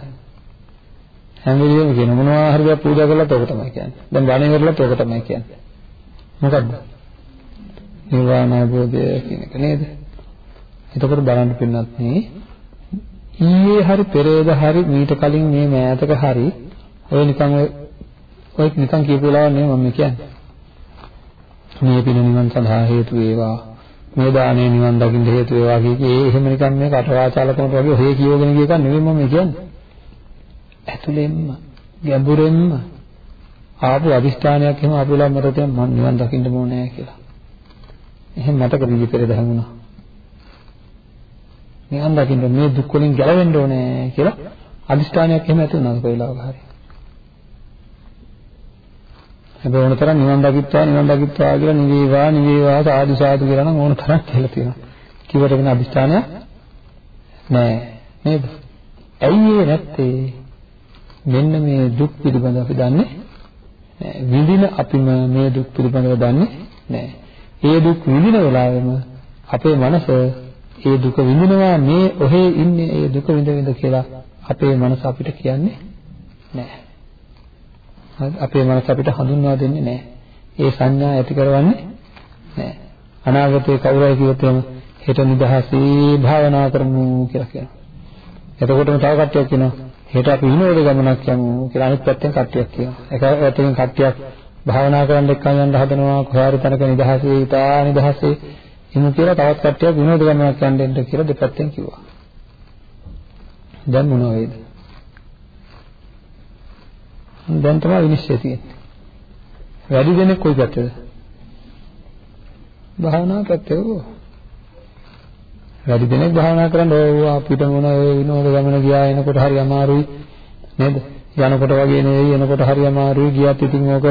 හැම වෙලෙම කියන මොනවා හරි දෙයක් පූජා කළාත් ඕක තමයි කියන්නේ. දැන් බණ ඉවරලත් ඕක තමයි කියන්නේ. මොකද්ද? නිර්වාණ අවබෝධය කියන එක නේද? එතකොට බලන්න පින්නත් නේ ඊයේ හරි පෙරේද හරි මීට කලින් මේ මෑතක හරි ඔය නිකන් ඔය ඔය නිකන් කියපු වෙලාවක් නෙමෙයි මම කියන්නේ. මේ පින නිවන් සඳහා හේතු වේවා. මේ දාණය නිවන් දකින්න හේතු වේවා කියේ එහෙම නිකන් මේ කටවාචාලකමට වගේ ඔහේ කියවගෙන ගිය එක නෙමෙයි මම කියන්නේ. ඇතුළෙන්ම ගැඹුරෙන්ම ආපු අදිෂ්ඨානයක් එහෙම ආපු වෙලාව මට තේරෙන මම නිවන් දකින්න ඕනේ කියලා. එහෙම මතක දීපේ පෙර දහමුණා. නිවන් දකින්න මේ දුක් වලින් ගැලවෙන්න ඕනේ කියලා අදිෂ්ඨානයක් එහෙම ඇති වුණා කොයි වෙලාවක හරි. හැබැයි ඕන තරම් නිවන් දකිත්වා නිවන් දකිත්වා කියලා නිවේවා නිවේවා සාදු සාදු කියලා නම් ඕන තරම් කියලා තියෙනවා. කිව්වට වෙන අදිස්ථානයක් නෑ නේද? ඇයි ඒ නැත්තේ? මෙන්න මේ දුක් පිළිබඳව අපි දන්නේ නෑ. විඳින අපිම මේ දුක් පිළිබඳව දන්නේ නෑ. ඒ දුක් විඳින වෙලාවෙම අපේ මනස ඒ දුක විඳිනවා මේ ඔහේ ඉන්නේ ඒ දුක විඳ විඳ කියලා අපේ මනස අපිට කියන්නේ නෑ. අපේ මනස අපිට හඳුන්වා දෙන්නේ නැහැ. ඒ සංඥා ඇති කරවන්නේ නැහැ. අනාගතේ කවුරුයි කිව්වොත් එහෙම හෙට නිදහසේ භාවනා කරමු කියලා කියනවා. එතකොටම තව කට්ටියක් කියනවා හෙට අපි විනෝද ගමනක් යමු කියලා අනිත් පැත්තෙන් කට්ටියක් කියනවා. එක පැත්තකින් කට්ටියක් භාවනා කරන්න එක්කන් යන්න හදනවා කොහේ තැනක නිදහසේ ඉතා නිදහසේ ඉමු කියලා තවත් කට්ටියක් විනෝද ගමනක් යන්න දෙන්න කියලා දෙපැත්තෙන් කිව්වා. දැන් මොනව වේද? දැන් තමයි විනිශ්චය තියෙන්නේ. වැඩි දෙනෙක් කොයි පැත්තද? භාවනා පැත්තේ ඕ. වැඩි දෙනෙක් භාවනා කරන්න ඕව අපිට මොන ඔය විනෝද ගමන ගියා එනකොට හරි අමාරුයි නේද? යනකොට වගේ නෙවෙයි එනකොට හරි අමාරුයි ගියත් ඉතින් ඕක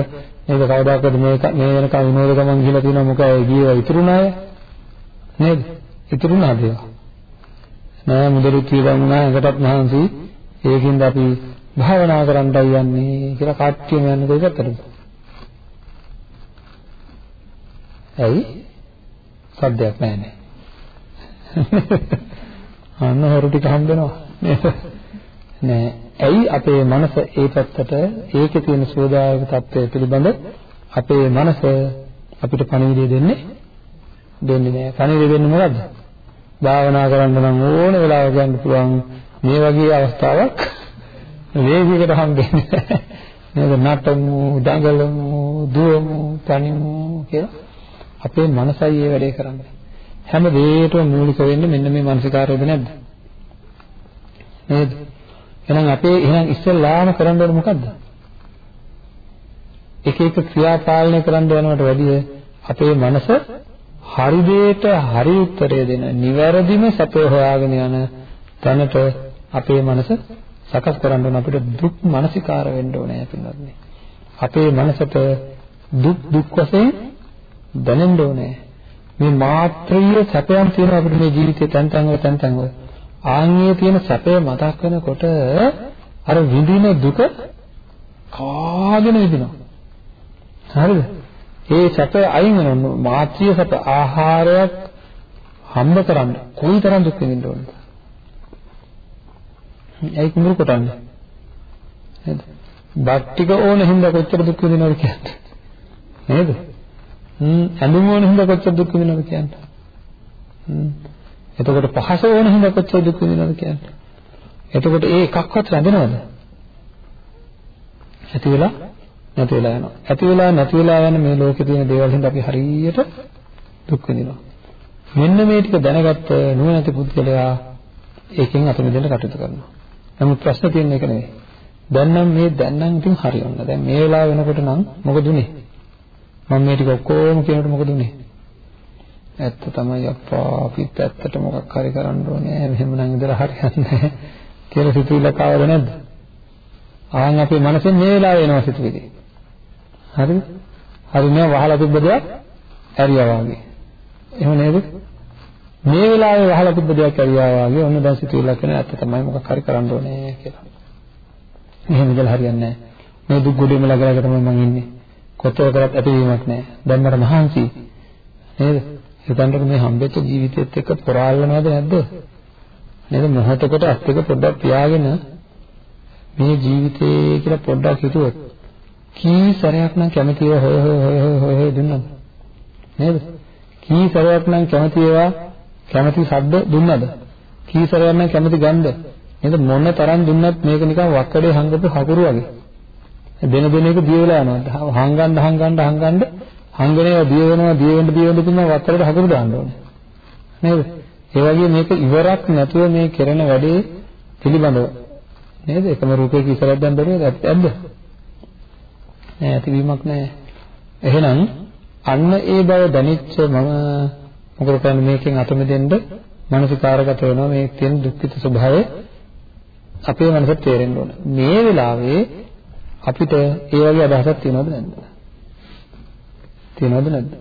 නේද කවදාකද මේක මේ වෙනකන් විනෝද ගමන් ගිහලා තියෙනවා මොකද ඒ ගියව ඉතුරුනාය නේද? ඉතුරුනාද ඒවා? නෑ මුදලුත් වියදම් වුණා එකටත් මහන්සි ඒකින්ද අපි භාවනා කරන්නයි යන්නේ කියලා කට්ටියම යන්නේ කොයි පැත්තටද? ඇයි? සද්දයක් නැහැනේ. අන්න හොරු ටික හම්බෙනවා නේද? නෑ. ඇයි අපේ මනස ඒ පැත්තට ඒකේ තියෙන සෝදායක தත්ත්වය පිළිබඳ අපේ මනස අපිට පණිවිඩය දෙන්නේ දෙන්නේ නෑ. පණිවිඩය දෙන්නේ මොකද්ද? භාවනා කරන්න නම් ඕන වෙලාවක යන්න පුළුවන් මේ වගේ අවස්ථාවක් වේගයකට හම්බෙන්නේ නේද? නටමු දඟලමු දුවමු තනිමු කියලා අපේ මනසයි ඒ වැඩේ කරන්නේ. හැම දෙයකටම මූලික වෙන්නේ මෙන්න මේ මානසිකාරයද නැද්ද? නේද? එහෙනම් අපේ එහෙනම් ඉස්සෙල්ලාම කරන්න ඕනේ මොකද්ද? එක එක ක්‍රියා පාලනය කරන්න යනවට වැඩිය අපේ මනස හරි දෙයට හරි උත්තරය දෙන නිවැරදිම සපය හොයාගෙන යන තැනට අපේ මනස සකස් කරන්න ඕන අපිට දුක් මානසිකාර වෙන්න ඕනේ පින්වත්නි. අපේ මනසට දුක් දුක් වශයෙන් දැනෙන්න ඕනේ. මේ මාත්‍රීය සැපයන් තියෙන අපිට මේ ජීවිතේ තැන් තැන් වල තැන් තැන් වල ආන්ගේ තියෙන සැපය මතක් වෙනකොට අර විඳින දුක කාගෙන විඳිනවා. හරිද? ඒ සැපය අයින් වෙනවා. මාත්‍රීය සැප ආහාරයක් හම්බ කරන්න කොයිතරම් දුක් විඳින්න ඕනද? ඇයි කුඹුරු කොටන්නේ? නේද? බත් ටික ඕන හින්දා කොච්චර දුක් විඳිනවද කියන්නේ. නේද? හ්ම් ඇඳුම් ඕන හින්දා කොච්චර දුක් විඳිනවද කියන්නේ. හ්ම් එතකොට පහස ඕන හින්දා කොච්චර දුක් විඳිනවද කියන්නේ. එතකොට ඒ එකක්වත් රැඳෙනවද? ඇති වෙලා නැති වෙලා යනවා. ඇති වෙලා නැති වෙලා යන මේ ලෝකේ තියෙන දේවල් හින්දා අපි හරියට දුක් විඳිනවා. මෙන්න මේ ටික දැනගත්ත නුවණැති පුද්ගලයා ඒකෙන් අත මිදෙන්න කටයුතු කරනවා. නමුත් ප්‍රශ්න තියෙන්නේ ඒක නෙවෙයි. දැන් නම් මේ දැන් නම් ඉතින් හරියන්න. දැන් මේ වෙලාව වෙනකොට නම් මොකද උනේ? මම මේ ටික ඔක්කොම කියනකොට මොකද උනේ? ඇත්ත තමයි අප්පා අපිත් ඇත්තට මොකක් හරි කරන්න ඕනේ. මෙහෙම නම් ඉඳලා හරියන්නේ නැහැ කියලා සිතුවිල්ලක් ආවද නැද්ද? ආන් අපේ මනසෙන් මේ වෙලාව එනවා සිතුවිලි. හරිද? හරි නෑ වහලා තිබ්බ දෙයක් ඇරියා වගේ. එහෙම නේද? මේ වෙලාවේ වහලා තිබ්බ දෙයක් ඇරියා වගේ ඔන්න දැන් සිතුවිල්ලක් වෙන ඇත්ත තමයි මොකක් හරි කරන්න ඕනේ කියලා. මෙහෙම ඉඳලා හරියන්නේ නැහැ. මේ දුක් ගොඩේම ළඟ තමයි මම ඉන්නේ. කොතර කරත් ඇතිවීමක් නැහැ. දැන් මට මහන්සි. නේද? හිතන්නකො මේ හම්බෙච්ච ජීවිතෙත් එක්ක පොරාලනවද නැද්ද? නේද? මොහොතකට අත් එක පොඩ්ඩක් පියාගෙන මේ ජීවිතේ කියලා පොඩ්ඩක් හිතුවොත් කී සැරයක් නම් කැමතිව හොය හොය හොය හොය හොය දුන්නද? නේද? කී සැරයක් නම් කැමති ඒවා කැමති ශබ්ද දුන්නද? කීසරයක් නම් කැමති ගන්ධ. නේද මොන තරම් දුන්නත් මේක නිකන් වක්කඩේ හංගපු හකුරු වගේ. දෙන දෙන එක දිය වෙලා යනවා. හංගන්න හංගන්න හංගන්න හංගනේ දිය වෙනවා දිය වෙන්න දිය වෙන්න තියෙනවා වක්කඩේට හකුරු දාන්න ඕනේ. නේද? ඒ වගේ මේක ඉවරක් නැතුව මේ කරන වැඩේ පිළිබඳව නේද? එකම රූපයක ඉස්සරහට දැන් බැරිද? ඇද්ද? නෑ ඇතිවීමක් නෑ. එහෙනම් අන්න ඒ බව දැනෙච්ච මම මොකද කරන්නේ මේකෙන් අත මෙදෙන්න මානසිකාරගත වෙනවා මේ තියෙන දුක්ඛිත ස්වභාවය අපේ මනසට තේරෙන්න ඕන. මේ වෙලාවේ අපිට ඒ වගේ අදහසක් තියෙනවද නැද්ද? තියෙනවද නැද්ද?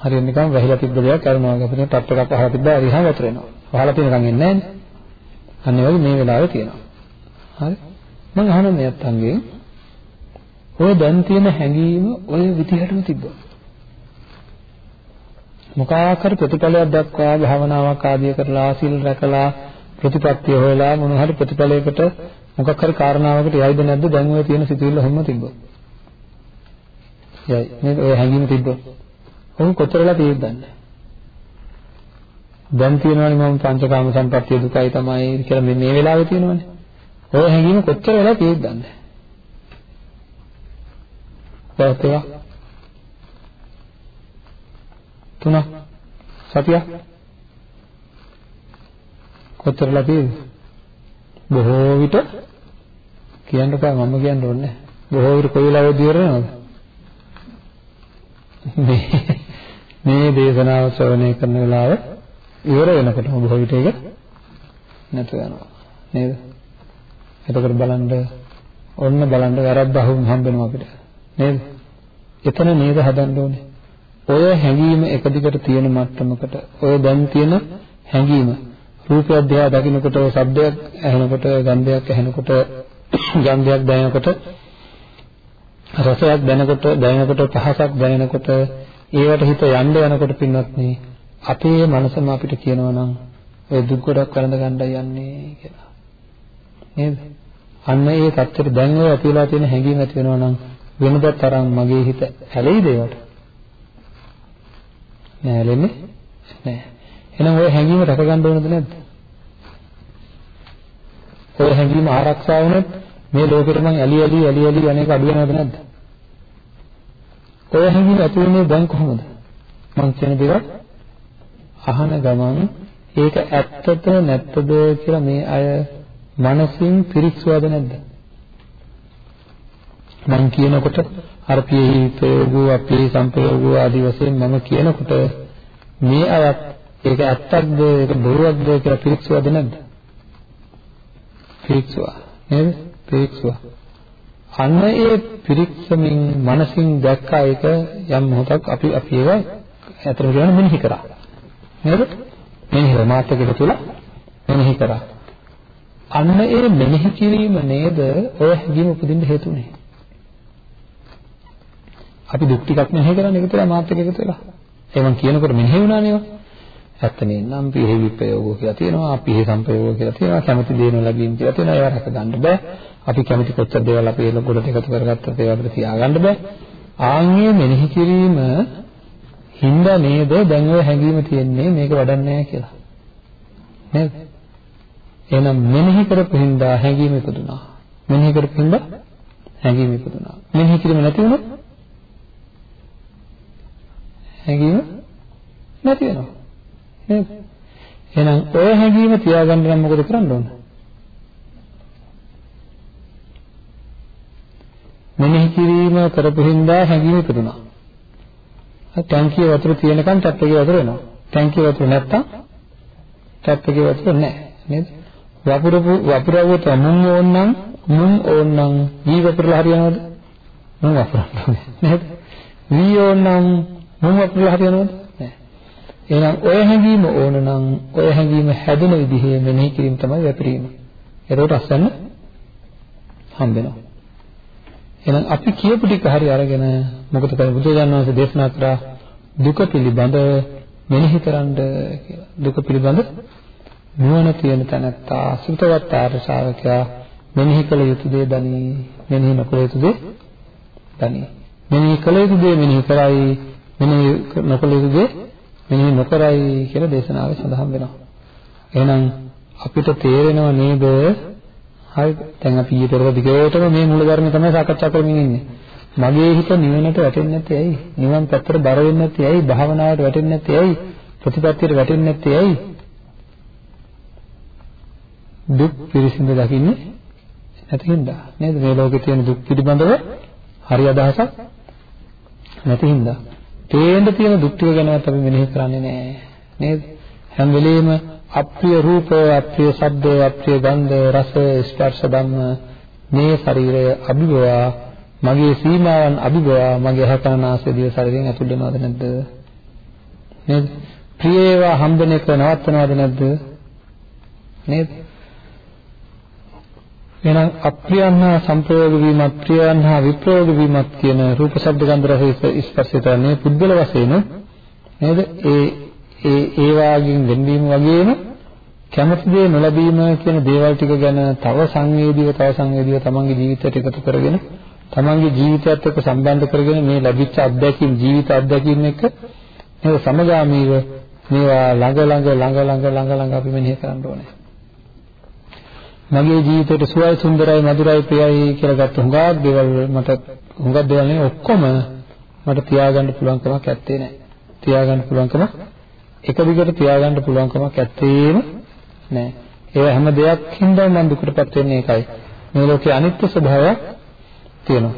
හරියට නිකන් වැහිලා තිබ්බ දෙයක් කරනවා වගේ අපිට ටප් එකක් අහලා තිබ්බා එහා වතුර එනවා. වහලා තියෙනකන් එන්නේ නැහැ නේ. අන්න ඒ වගේ මේ වෙලාවේ තියෙනවා. හරි? මම අහන මෙයත් අංගෙන් ඔය දැන් තියෙන හැඟීම ඔය විදිහටම තිබ්බා. මොකක් හරි ප්‍රතිඵලයක් දක්වා භාවනාවක් ආදිය කරලා සිල් රැකලා ප්‍රතිපත්තිය හොයලා මොන හරි ප්‍රතිඵලයකට මොකක් හරි කාරණාවකට යයිද නැද්ද දැන් ඔය තියෙන සිතුවිල්ල හැම තිබ්බා. යයි නේද ඔය හැඟීම තිබ්බා. ඔහු කොතරලා තියෙද්ද දන්නේ දැන් තියෙනවනේ මම පංචකාම සම්පත්තිය දුකයි තමයි කියලා මේ මේ වෙලාවේ තියෙනවනේ. ඔය හැඟීම කොච්චර වෙලා තියෙද්ද දන්නේ පැයක් එකක් තුනක්. සතියක්. කොතරලා තියෙද බොහෝ විට කියන්න බෑ මම කියන්න ඕනේ බොහෝ විට කොයි වෙලාවෙද ඉවරනවද මේ මේ දේශනාව ශ්‍රවණය කරන වෙලාව ඉවර වෙනකොටම බොහෝ විට ඒක නැතු වෙනවා. නේද? එතකොට බලන්න ඔන්න බලන්න වැරද්ද අහුම් හම්බෙනවා අපිට. නේද? එතන නේද හදන්න ඕනේ. ඔය හැඟීම එක දිගට තියෙන මට්ටමකට ඔය දැන් තියෙන හැඟීම රූපයක් දිහා දකිනකොට ශබ්දයක් ඇහෙනකොට ගන්ධයක් ඇහෙනකොට ගන්ධයක් දැනෙනකොට රසයක් දැනෙනකොට දැනෙනකොට පහසක් දැනෙනකොට ඒවට හිත යන්න යනකොට පින්වත් මේ අපේ මනසම අපිට කියනවා නම් ඔය දුක් ගොඩක් වළඳ ගන්නයි යන්නේ කියලා. නේද? අන්න ඒ தත්තර දැන් ඔය ඇතිලා තියෙන හැඟීම් ඇති වෙනවා නම් වෙනදත් තරම් මගේ හිත ඇලෙයිද ඒවට? නෑ වෙන්නේ නෑ. එහෙනම් ඔය හැඟීම රැකගන්න ඕනද නැද්ද? ඔය හැඟීම ආරක්ෂා වුණොත් මේ ලෝකෙට නම් ඇලි ඇලි ඇලි ඇලි අනේක අඩු වෙනවද නැද්ද? ඔය හැඟීම ඇති වෙන්නේ දැන් කොහොමද? මං කියන දේවල් අහන ගමන් ඒක ඇත්තද නැත්තද කියලා මේ අය මනසින් පිරික්සුවද නැද්ද? මම කියනකොට අර පියෙහි ප්‍රයෝගෝ අපේ සංප්‍රයෝගෝ ආදී වශයෙන් මම කියනකොට මේ අයත් ඒක ඇත්තක්ද ඒක බොරුවක්ද කියලා පිරික්සුවද නැද්ද? පිරික්සුවා නේද? පිරික්සුවා. අන්න ඒ පිරික්සමින් මනසින් දැක්කා ඒක යම් මොහොතක් අපි අපි ඒවා ඇතර කියන මෙනෙහි කරා. නේද? මෙනෙහි මාත්‍යක තුල මෙනෙහි කරා. අන්න ඒ මෙනෙහි කිරීම නේද ඔය හැඟීම උපදින්න හේතුනේ. අපි දුක් ටිකක් මෙහෙ කරන්නේ එකතු වෙලා මාත් එක්ක එකතු වෙලා. ඒ මං කියනකොට මෙහෙ වුණානේ ඒවා. ඇත්ත නේනම් පිහි විප්‍රයෝගෝ කියලා තියෙනවා, පිහි සංප්‍රයෝගෝ කියලා තියෙනවා, කැමති දේ නොලැබීම කියලා තියෙනවා. ඒවා රැක ගන්න බෑ. අපි කැමති කොච්චර දේවල් අපි ඒක ගොඩට එකතු කරගත්තත් ඒවා අපිට තියාගන්න බෑ. ආන්ගේ මෙනෙහි කිරීම හින්දා නේද දැන් ඔය හැඟීම තියෙන්නේ මේක වඩන්නේ නැහැ කියලා. නේද? එහෙනම් මෙනෙහි කරපු හින්දා හැඟීම ඉපදුනා. මෙනෙහි කරපු හින්දා හැඟීම ඉපදුනා. මෙනෙහි කිරීම නැති වුණොත් හැඟීම නැති වෙනවා. නේද? එහෙනම් ඔය හැඟීම තියාගන්න නම් මොකද කරන්න ඕන? මෙනෙහි කිරීම කරපු හින්දා හැඟීම ඉපදුනා. ටැංකිය වතුර තියෙනකන් ටැප් එකේ වතුර එනවා. ටැංකිය වතුර නැත්තම් ටැප් එකේ වතුර නැහැ. නේද? වපුරපු වපුරවුවට මුං ඕන්නම් මුං ඕන්නම් වී වපුරලා හරියනවද? මුං වපුරන්න නේද? වී ඕන්නම් මම අපිට හරියනවද? නෑ. එහෙනම් ඔය හැඟීම ඕන නම් ඔය හැඟීම හැදෙන විදිහේ මෙනෙහි කිරීම තමයි වැපරීම. ඒකට අස්සන්න හම්බ වෙනවා. එහෙනම් අපි කියපු ටික හරි අරගෙන මොකද කරන්නේ බුදුරජාණන් වහන්සේ දේශනා කරා දුක පිළිබඳ මෙනෙහි කරන්න කියලා. දුක පිළිබඳ නුවණ තියෙන තැනත්තා සුතවත් ආර්ය ශ්‍රාවකයා මෙනෙහි කළ යුතු දේ දනි මෙනෙහි නොකළ යුතු දේ දනි මෙනෙහි කළ යුතු දේ මෙනෙහි කරයි මෙනෙහි නොකළ යුතු දේ මෙනෙහි නොකරයි කියලා දේශනාවේ සඳහන් වෙනවා. එහෙනම් අපිට තේරෙනව නේද? හරි දැන් අපි ඊට පෙර දිගටම මේ මූල ධර්ම තමයි සාකච්ඡා කරමින් ඉන්නේ. මගේ හිත නිවනට වැටෙන්නේ නැත්තේ ඇයි? නිවන් පැත්තට බර වෙන්නේ නැත්තේ ඇයි? භාවනාවට වැටෙන්නේ නැත්තේ ඇයි? ප්‍රතිපත්තියට වැටෙන්නේ නැත්තේ ඇයි? දුක් පිරිසිඳ දකින්නේ නැති හින්දා නේද? මේ ලෝකේ තියෙන දුක් පිළිබඳව හරි අදහසක් නැති හින්දා. තේන්න තියෙන දුක් ටික ගැනවත් අපි මෙනෙහි කරන්නේ නැහැ නේද? හැම වෙලෙම අප්‍රිය රූප, අප්‍රිය ශබ්ද, අප්‍රිය ගන්ධ, රස, ස්පර්ශ ධම්ම මේ ශරීරය අභිභවා මගේ සීමාවන් අභිභවා මගේ හකනාසය දිව ශරීරයෙන් ඇතුල් වෙනවද නැද්ද? නේද? ප්‍රිය ඒවා හම්බෙන එක නවත්තනවද නැද්ද? නේද? එහෙනම් අප්‍රියන්හා සංප්‍රයෝග වීමත් ප්‍රියන්හා විප්‍රයෝග වීමත් කියන රූප ශබ්ද ගන්ධ රස ස්පර්ශයතනේ පුද්ගල වශයෙන් නේද? ඒ ඒ ඒ වාගෙන් වෙන්වීම වගේම කැමති දේ නොලැබීම කියන දේවල් ටික ගැන තව සංවේදීව තව සංවේදීව තමන්ගේ ජීවිතයට එකතු කරගෙන තමන්ගේ ජීවිතයත් එක්ක සම්බන්ධ කරගෙන මේ ලැබිච්ච අත්දැකීම් ජීවිත අත්දැකීම් එක්ක නේද සමගාමීව මේවා ළඟ ළඟ ළඟ ළඟ ළඟ ළඟ අපි මෙනෙහි කරන්න ඕනේ. මගේ ජීවිතේට සුවයි සුන්දරයි මధుරයි ප්‍රියයි කියලා ගත්ත හුඟක් දේවල් මට හුඟක් දේවල් නේ ඔක්කොම මට තියාගන්න පුළුවන් කමක් ඇත්තේ නැහැ. තියාගන්න පුළුවන් කමක් එක දිගට තියාගන්න පුළුවන් කමක් ඇත්තේම නැහැ. ඒ හැම දෙයක් හින්දා මම දුකටපත් වෙන්නේ ඒකයි. මේ ලෝකේ අනිත්‍ය ස්වභාවයක් තියෙනවා.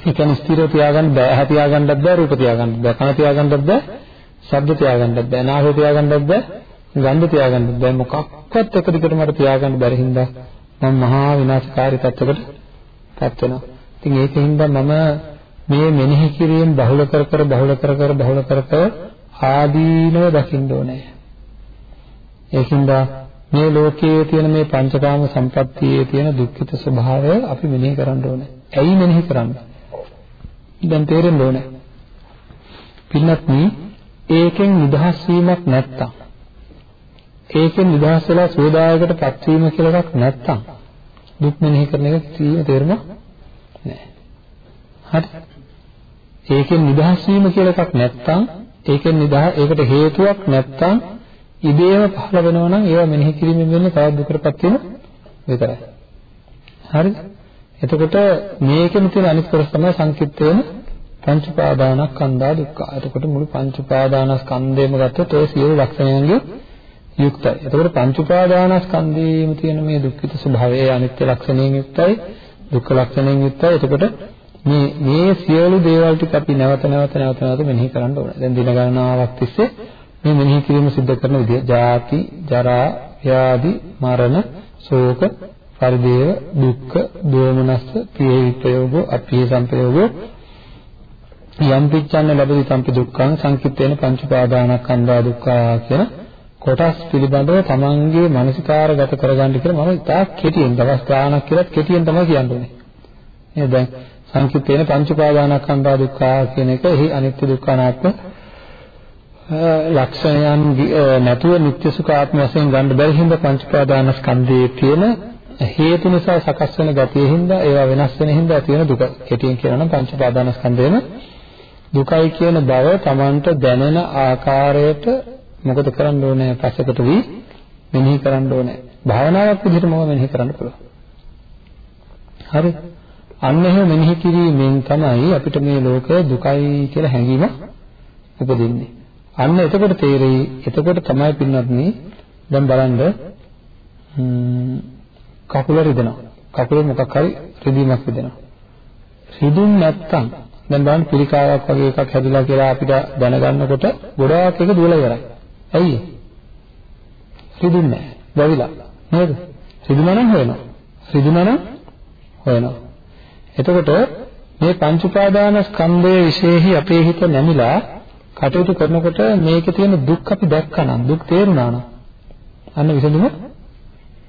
ඒ කියන්නේ ස්ථිරව තියාගන්න බෑ. ඇහැ තියාගන්නත් බෑ, රූප තියාගන්නත් බෑ, කන තියාගන්නත් බෑ, ශබ්ද තියාගන්නත් බෑ, නාසය තියාගන්නත් බෑ, ගන්ධ තියාගන්නත් බෑ. මොකක්වත් එක දිගට මට තියාගන්න බැරි හින්දා මම මහා විනාශකාරී තත්යකට පත් වෙනවා. ඉතින් ඒකින්ද මම මේ මෙනෙහි කිරීම බහුල කර කර බහුල කර කර බහුල කර කර ආදීනව දකින්න ඕනේ. ඒකින්ද මේ ලෝකයේ තියෙන මේ පංචකාම සම්පත්තියේ තියෙන දුක්ඛිත ස්වභාවය අපි මෙනෙහි කරන්න ඕනේ. ඇයි මෙනෙහි කරන්නේ? දැන් තේරෙන්න ඕනේ. පින්නත්නි ඒකෙන් නිදහස් වීමක් නැත්තම් ඒකෙන් නිදහස් වෙලා සෝදායකටපත් වීම කියලා එකක් නැත්තම් දුක් මෙනෙහි කරන එක තියෙන තේරුම නැහැ. හරි. ඒකෙන් නිදහස් වීම කියලා එකක් නැත්තම් ඒකෙන් නිදහස් ඒකට හේතුවක් නැත්තම් ඉබේම පහළ වෙනවා නම් ඒවා මෙනෙහි කිරීමෙන් වෙන්නේ තවත් දුකටපත් වීම විතරයි. හරිද? එතකොට මේකෙම තියෙන අනිත් කොටස තමයි සංකිට්ඨ වෙන පංච උපාදානස්කන්ධා දුක්ඛ. එතකොට මුළු පංච උපාදානස්කන්ධයම ගත්තොත් ඒ සියලු ලක්ෂණයන්ගේ යුක්තයි. එතකොට පංච උපාදානස්කන්ධයේම තියෙන මේ දුක්ඛිත ස්වභාවය අනිත්‍ය ලක්ෂණයෙන් යුක්තයි, දුක්ඛ ලක්ෂණයෙන් යුක්තයි. එතකොට මේ මේ සියලු දේවල් ටික අපි නැවත නැවත නැවත නැවත මෙනෙහි කරන්න ඕනේ. දැන් දින ගණනාවක් තිස්සේ මේ මෙනෙහි කිරීම සිද්ධ කරන විදිය ජාති, ජරා, ව්‍යාධි, මරණ, ශෝක, පරිදේව, දුක්ඛ, දෝමනස්ස, පිය විපයෝගෝ, අපිය සංපයෝගෝ යම් පිච්ඡන්න ලැබෙති සම්පි දුක්ඛං සංකිට්ඨේන පංච පාදානස්කන්ධා දුක්ඛා කියන කොටස් පිළිබඳව තමන්ගේ මානසිකාරගත කරගන්න කියලා මම ඉතා කෙටියෙන් දවස් ගාණක් කියලාත් කෙටියෙන් තමයි කියන්නේ. නේද? දැන් සංකිට්ඨේන පංච පාදානස්කන්ධා දුක්ඛා කියන එක එහි අනිත්‍ය දුක්ඛ අනාත්ම ලක්ෂණයන් නැතුව නිත්‍ය සුඛ ආත්ම වශයෙන් ගන්න බැරි හින්දා පංච පාදානස්කන්ධයේ තියෙන හේතු නිසා සකස් වෙන ගතිය හින්දා ඒවා වෙනස් වෙන හින්දා තියෙන දුක. කෙටියෙන් කියනවා නම් පංච පාදානස්කන්ධයම දුකයි කියන බව Tamanට දැනෙන ආකාරයට මොකද කරන්න ඕනේ? පස්සකට වී මෙනෙහි කරන්න ඕනේ. භාවනාවක් විදිහට මොකද මෙනෙහි කරන්න පුළුවන්. හරි. අන්න එහෙම මෙනෙහි කිරීමෙන් තමයි අපිට මේ ලෝකය දුකයි කියලා හැඟීම උපදින්නේ. අන්න එතකොට තේරෙයි එතකොට තමයි පින්වත්නි දැන් බලන්න කකුල රිදෙනවා. කකුලේ මොකක් හරි රිදීමක් රිදෙනවා. රිදුම් නැත්තම් දැන් බලන්න පිළිකාවක් වගේ එකක් හැදිලා කියලා අපිට දැනගන්නකොට ගොඩාක් එක දුවලා ඉවරයි. ඇයි? රිදුන්නේ නැහැ. වැවිලා. නේද? රිදුනනම් හොයනවා. රිදුනනම් හොයනවා. එතකොට මේ පංච උපාදාන ස්කන්ධයේ විශේෂයි අපේ හිත නැමිලා කටයුතු කරනකොට මේකේ තියෙන දුක් අපි දැක්කනම් දුක් තේරුණා නම් අන්න විසඳුම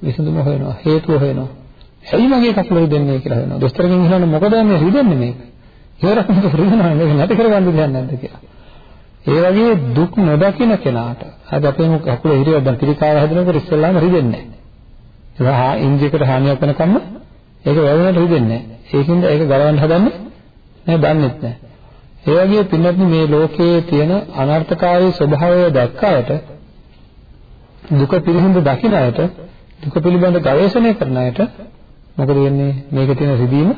විසඳුම හොයනවා හේතුව හොයනවා ඇයි මගේ කකුල රිදෙන්නේ කියලා හොයනවා දොස්තරගෙන් අහනවා මොකද මේ රිදෙන්නේ මේක ඉවරක් මොකද රිදෙනවා මේක නැති කරගන්න දෙයක් නැද්ද කියලා ඒ වගේ දුක් නොදකින කෙනාට අද අපේ කකුල හිරියක් දැන් පිළිකාව හැදෙනකොට ඉස්සෙල්ලාම රිදෙන්නේ නැහැ. ඒක ඉන්ජියකට හානියක් වෙනකම්ම ඒක වැවෙනට රිදෙන්නේ නැහැ. ඒකින්ද ඒක ගලවන්න හදන්නේ නැහැ දන්නේත් නැහැ. ඒ වගේ පින්නත් මේ ලෝකයේ තියෙන අනර්ථකාරී ස්වභාවය දැක්කායට දුක පිළිහිඳ දකින අයට දුක පිළිබඳ ගවේෂණය කරන අයට මොකද වෙන්නේ? මේකේ තියෙන රිදීම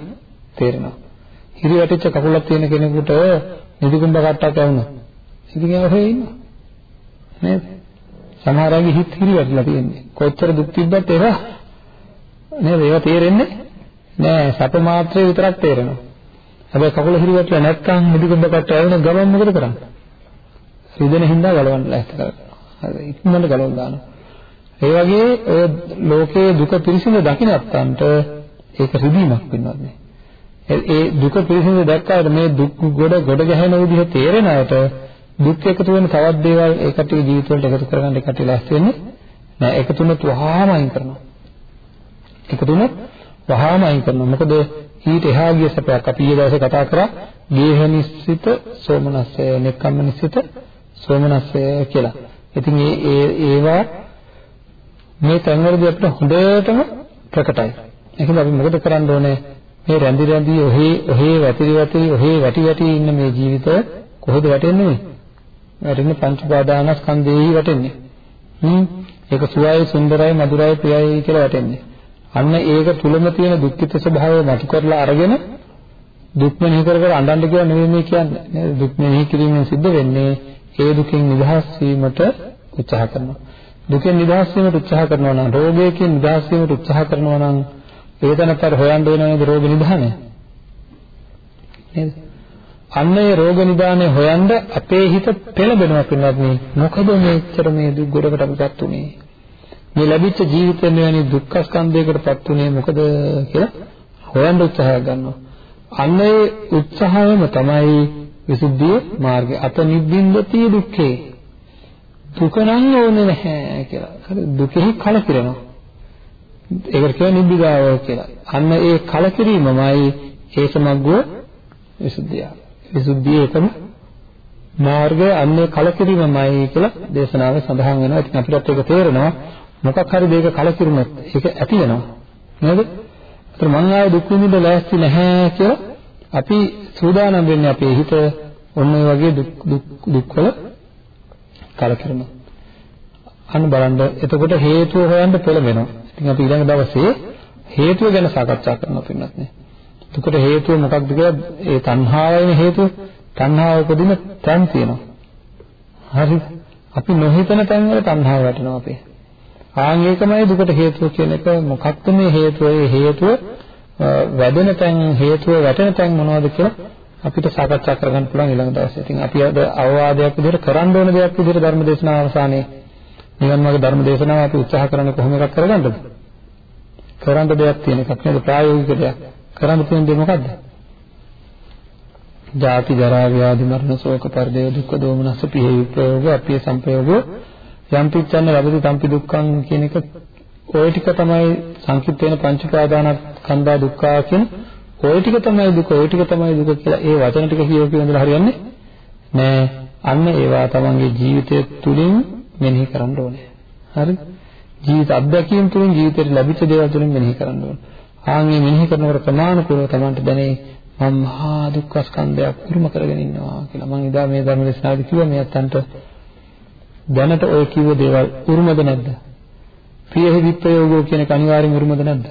තේරෙනවා. හිරි වැටිච්ච කකුලක් තියෙන කෙනෙකුට නිදිකුඹ කට්ටක් ඇවුනොත් ඉතින් ඒ වගේ ඉන්නවා. නේද? සමහර අයගේ හිත හිරි වැටලා තියෙන්නේ. කොච්චර දුක් තිබ්බත් ඒවා නේද? ඒවා තේරෙන්නේ නෑ. සැප මාත්‍රේ විතරක් තේරෙනවා. හැබැයි කකුල හිරි වැටලා නැත්තම් නිදිකුඹ කට්ට ඇවුනොත් ගමන් මොකද කරන්නේ? රිදෙන හින්දා ගලවන්න ලෑස්ති කරගන්නවා. හරි ඉක්මනට ගලවලා දානවා. ඒ වගේ ඔය ලෝකයේ දුක පිරිසිදු දකින්නත්තන්ට ඒක රිදීමක් වෙනවත් නේ. ඒ දුක පිළිසිඳ දැක්කාට මේ දුක් ගොඩ ගොඩ ගැහෙන විදිහ තේරෙන අයට දුක් එකතු වෙන තවත් දේවල් ඒ කටේ ජීවිත වලට එකතු කරගන්න එකට ලෑස්ති වෙන්නේ නෑ එකතුනොත් වහාම අයින් කරනවා. එකතුනොත් වහාම අයින් කරනවා. මොකද ඊට එහා ගිය සැපයක් අපි ඊයේ දවසේ කතා කරා. ගේහනිස්සිත සෝමනස්සය නෙක්ඛම්මනිස්සිත සෝමනස්සය කියලා. ඉතින් ඒ ඒ ඒවා මේ තැන්වලදී අපිට හොඳටම ප්‍රකටයි. ඒකද අපි මොකද කරන්න ඕනේ? මේ රැඳි රැඳි ඔහේ ඔහේ වැතිරි වැතිරි ඔහේ වැටි වැටි ඉන්න මේ ජීවිතය කොහෙද වැටෙන්නේ? වැටෙන්නේ පංච පාදානස්කන්ධෙහි වැටෙන්නේ. හ්ම්. ඒක සුවයි සුන්දරයි මధుරයි ප්‍රියයි කියලා වැටෙන්නේ. අන්න ඒක තුලම තියෙන දුක්ඛිත ස්වභාවය මතු කරලා අරගෙන දුක් මෙනෙහි කර කර අඬන්න කියලා නෙවෙයි මේ කියන්නේ. නේද? දුක් මෙනෙහි කිරීමෙන් සිද්ධ වෙන්නේ ඒ දුකෙන් නිදහස් වීමට උත්සාහ කරනවා. දුකෙන් නිදහස් වීමට උත්සාහ කරනවා නම් රෝගයකින් නිදහස් වීමට උත්සාහ කරනවා නම් ඒ තැනත්තට හොයන්න වෙන නේද රෝග නිදානය නේද? අන්න ඒ රෝග නිදානය හොයන්න අපේ හිත පෙළඹෙනවා පින්වත් මේ මොකද මේච්චර මේ දුක් ගොඩකට අපිපත් උනේ මේ ලැබිච්ච ජීවිතේ මෙවැනි දුක්ඛ ස්කන්ධයකටපත් උනේ මොකද කියලා හොයන්න උත්සාහයක් ගන්නවා අන්න ඒ උත්සාහයම තමයි විසුද්ධිය මාර්ගය අත නිබ්බින්දති දුක්ඛේ දුක නම් ඕනේ නැහැ කියලා. හරි දුකෙහි කලකිරෙනවා. ඒකට කියනවා නිබ්බිදාව කියලා. අන්න ඒ කලකිරීමමයි ඒ සමග්ගෝ විසුද්ධිය. විසුද්ධිය එකම මාර්ගය අන්නේ කලකිරීමමයි කියලා දේශනාවේ සඳහන් වෙනවා. ඉතින් අපිටත් ඒක තේරෙනවා. මොකක් හරි දෙයක කලකිරුණොත් ඒක ඇති වෙනවා. නේද? ඒතර මං ආයේ දුක් විඳින්න ලෑස්ති නැහැ කියලා අපි සූදානම් වෙන්නේ අපේ හිත ඔන්න ඔය වගේ දුක් දුක් දුක්වල කලකිරෙනවා. අන්න බලන්න එතකොට හේතුව හොයන්න පෙළඹෙනවා. ඉතින් අපි ඊළඟ දවසේ හේතුව ගැන සාකච්ඡා කරනවා පින්නත් නේ. එතකොට හේතුව මොකක්ද කියලා ඒ තණ්හාවයින හේතුව තණ්හාව උපදින තැන් තියෙනවා. හරිද? අපි නොහිතන තැන් වල තණ්හාව වැටෙනවා අපේ. ආන් ඒකමයි දුකට හේතුව කියන එක මොකක්ද මේ හේතුව? ඒ හේතුව වැඩෙන තැන් හේතුව වැටෙන තැන් මොනවද කියලා අපිට සාකච්ඡා කරගන්න පුළුවන් ඊළඟ දවසේ. ඉතින් අපි අද අවවාදයක් විදිහට කරන්න ඕන දෙයක් විදිහට ධර්ම දේශනාව අවසානයේ නිවන් මාර්ග ධර්ම දේශනාව අපි උත්සාහ කරන්නේ කොහොම එකක් කරගන්නද? කරන්න දෙයක් තියෙන එකක් නේද ප්‍රායෝගික දෙයක්. කරන්න පුළුවන් දේ මොකද්ද? ජාති ජරා ව්‍යාධි මරණ ශෝක පරිදේව දුක්ඛ දෝමනස්ස පිහි විප්‍රයෝග අපේ සංපයෝග යම්පිච්ඡන්න ලැබති තම්පි දුක්ඛං කියන එක ඔය ටික තමයි සංකීර්ත වෙන පංච පාදානස්කන්ධා දුක්ඛා කියන ඔය ටික තමයි දුක ඔය ටික තමයි දුක කියලා ඒ වචන ටික කියව කියනදලා හරියන්නේ නෑ. අන්න ඒවා තමන්ගේ ජීවිතය තුළින් මෙනෙහි කරන්න ඕනේ. හරි ජීවිත අත්දැකීම් තුළින් ජීවිතේ ලැබිච්ච දේවල් තුළින් මෙනෙහි කරන්න ඕනේ. ආන්ගේ මෙනෙහි කරනකොට ප්‍රමාණිකව තමන්ට දැනේ මම මහා දුක්ඛ ස්කන්ධයක් උරුම කරගෙන ඉන්නවා කියලා. මම ඉදා මේ ධර්ම දේශනාවේදී කිව්වා මේ අතන්ට දැනට ඔය කිව්ව දේවල් උරුමද නැද්ද? ප්‍රියෙහි විප්‍රයෝගෝ කියන එක අනිවාර්යෙන් උරුමද නැද්ද?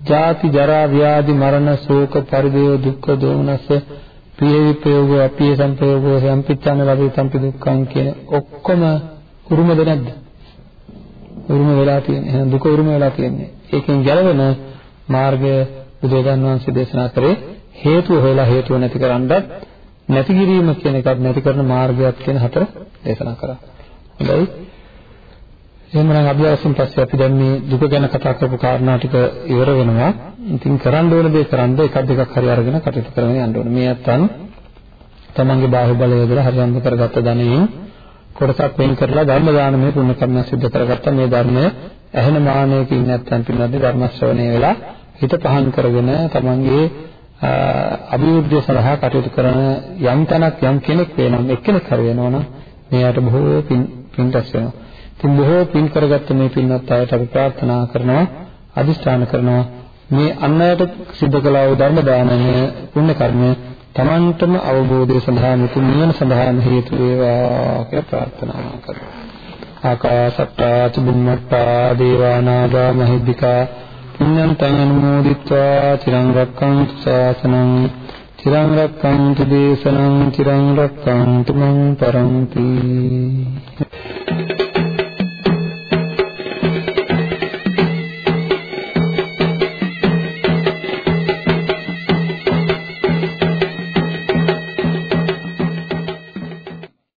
ජාති ජරා ව්‍යාධි මරණ ශෝක පරිදේව දුක්ඛ දෝමනස්ස ප්‍රිය විප්‍රයෝගෝ අපිය සංප්‍රයෝගෝ සම්පිච්ඡාන ලබේ සම්පි දුක්ඛං කියන ඔක්කොම උරුමද නැද්ද? උරුම වෙලා තියෙන්නේ. එහෙනම් දුක උරුම වෙලා තියෙන්නේ. ඒකෙන් ගැලවෙන මාර්ගය බුදුරජාන් වහන්සේ දේශනා කරේ හේතුව හොයලා හේතුව නැති කරන්නත් නැති කිරීම කියන එකත් නැති කරන මාර්ගයක් කියන හතර දේශනා කරා. හොඳයි. එහෙමනම් අභ්‍යාසයෙන් පස්සේ අපි දැන් මේ දුක ගැන කතා කරපු කාරණා ටික ඉවර වෙනවා. ඉතින් කරන්න ඕන දේ කරන්න එකක් දෙකක් හරි අරගෙන කටයුතු කරගෙන යන්න ඕනේ. මේ නැත්තම් තමන්ගේ බාහුවලය යොදලා හරියම්බ කරගත්ත ධනෙයින් කොටසක් වෙන් කරලා ධර්ම දානමය පුණ්‍ය කර්ම සිද්ධ කරගත්ත මේ ධර්මය ඇහෙන මානයකින් නැත්තම් පින්නද්ද ධර්ම ශ්‍රවණය වෙලා හිත පහන් කරගෙන තමන්ගේ අභිවෘද්ධිය සඳහා කටයුතු කරන යම් තැනක් යම් කෙනෙක් වෙනම් එක්කෙනෙක් හරි වෙනවනම් මෙයාට බොහෝ පින් පින් රැස් වෙනවා. ඉතින් බොහෝ පින් කරගත්ත මේ පින්වත් අයට අපි ප්‍රාර්ථනා කරනවා අදිෂ්ඨාන කරනවා මේ අන් අයට සිද්ධ කළා වූ ධර්ම දානමය පුණ්‍ය කර්මය තමන්ටම අවබෝධය සඳහා මුතු නිවන සඳහාම හේතු වේවා කියලා ප්‍රාර්ථනා කරමු. ආකාසට්ටා චුම්මට්ටා දේවානාගා මහිද්దికා පුඤ්ඤන්තං අනුමෝදිත්වා චිරං රක්ඛන්තු ශාසනං චිරං රක්ඛන්තු දේශනං චිරං රක්ඛන්තු මං පරන්ති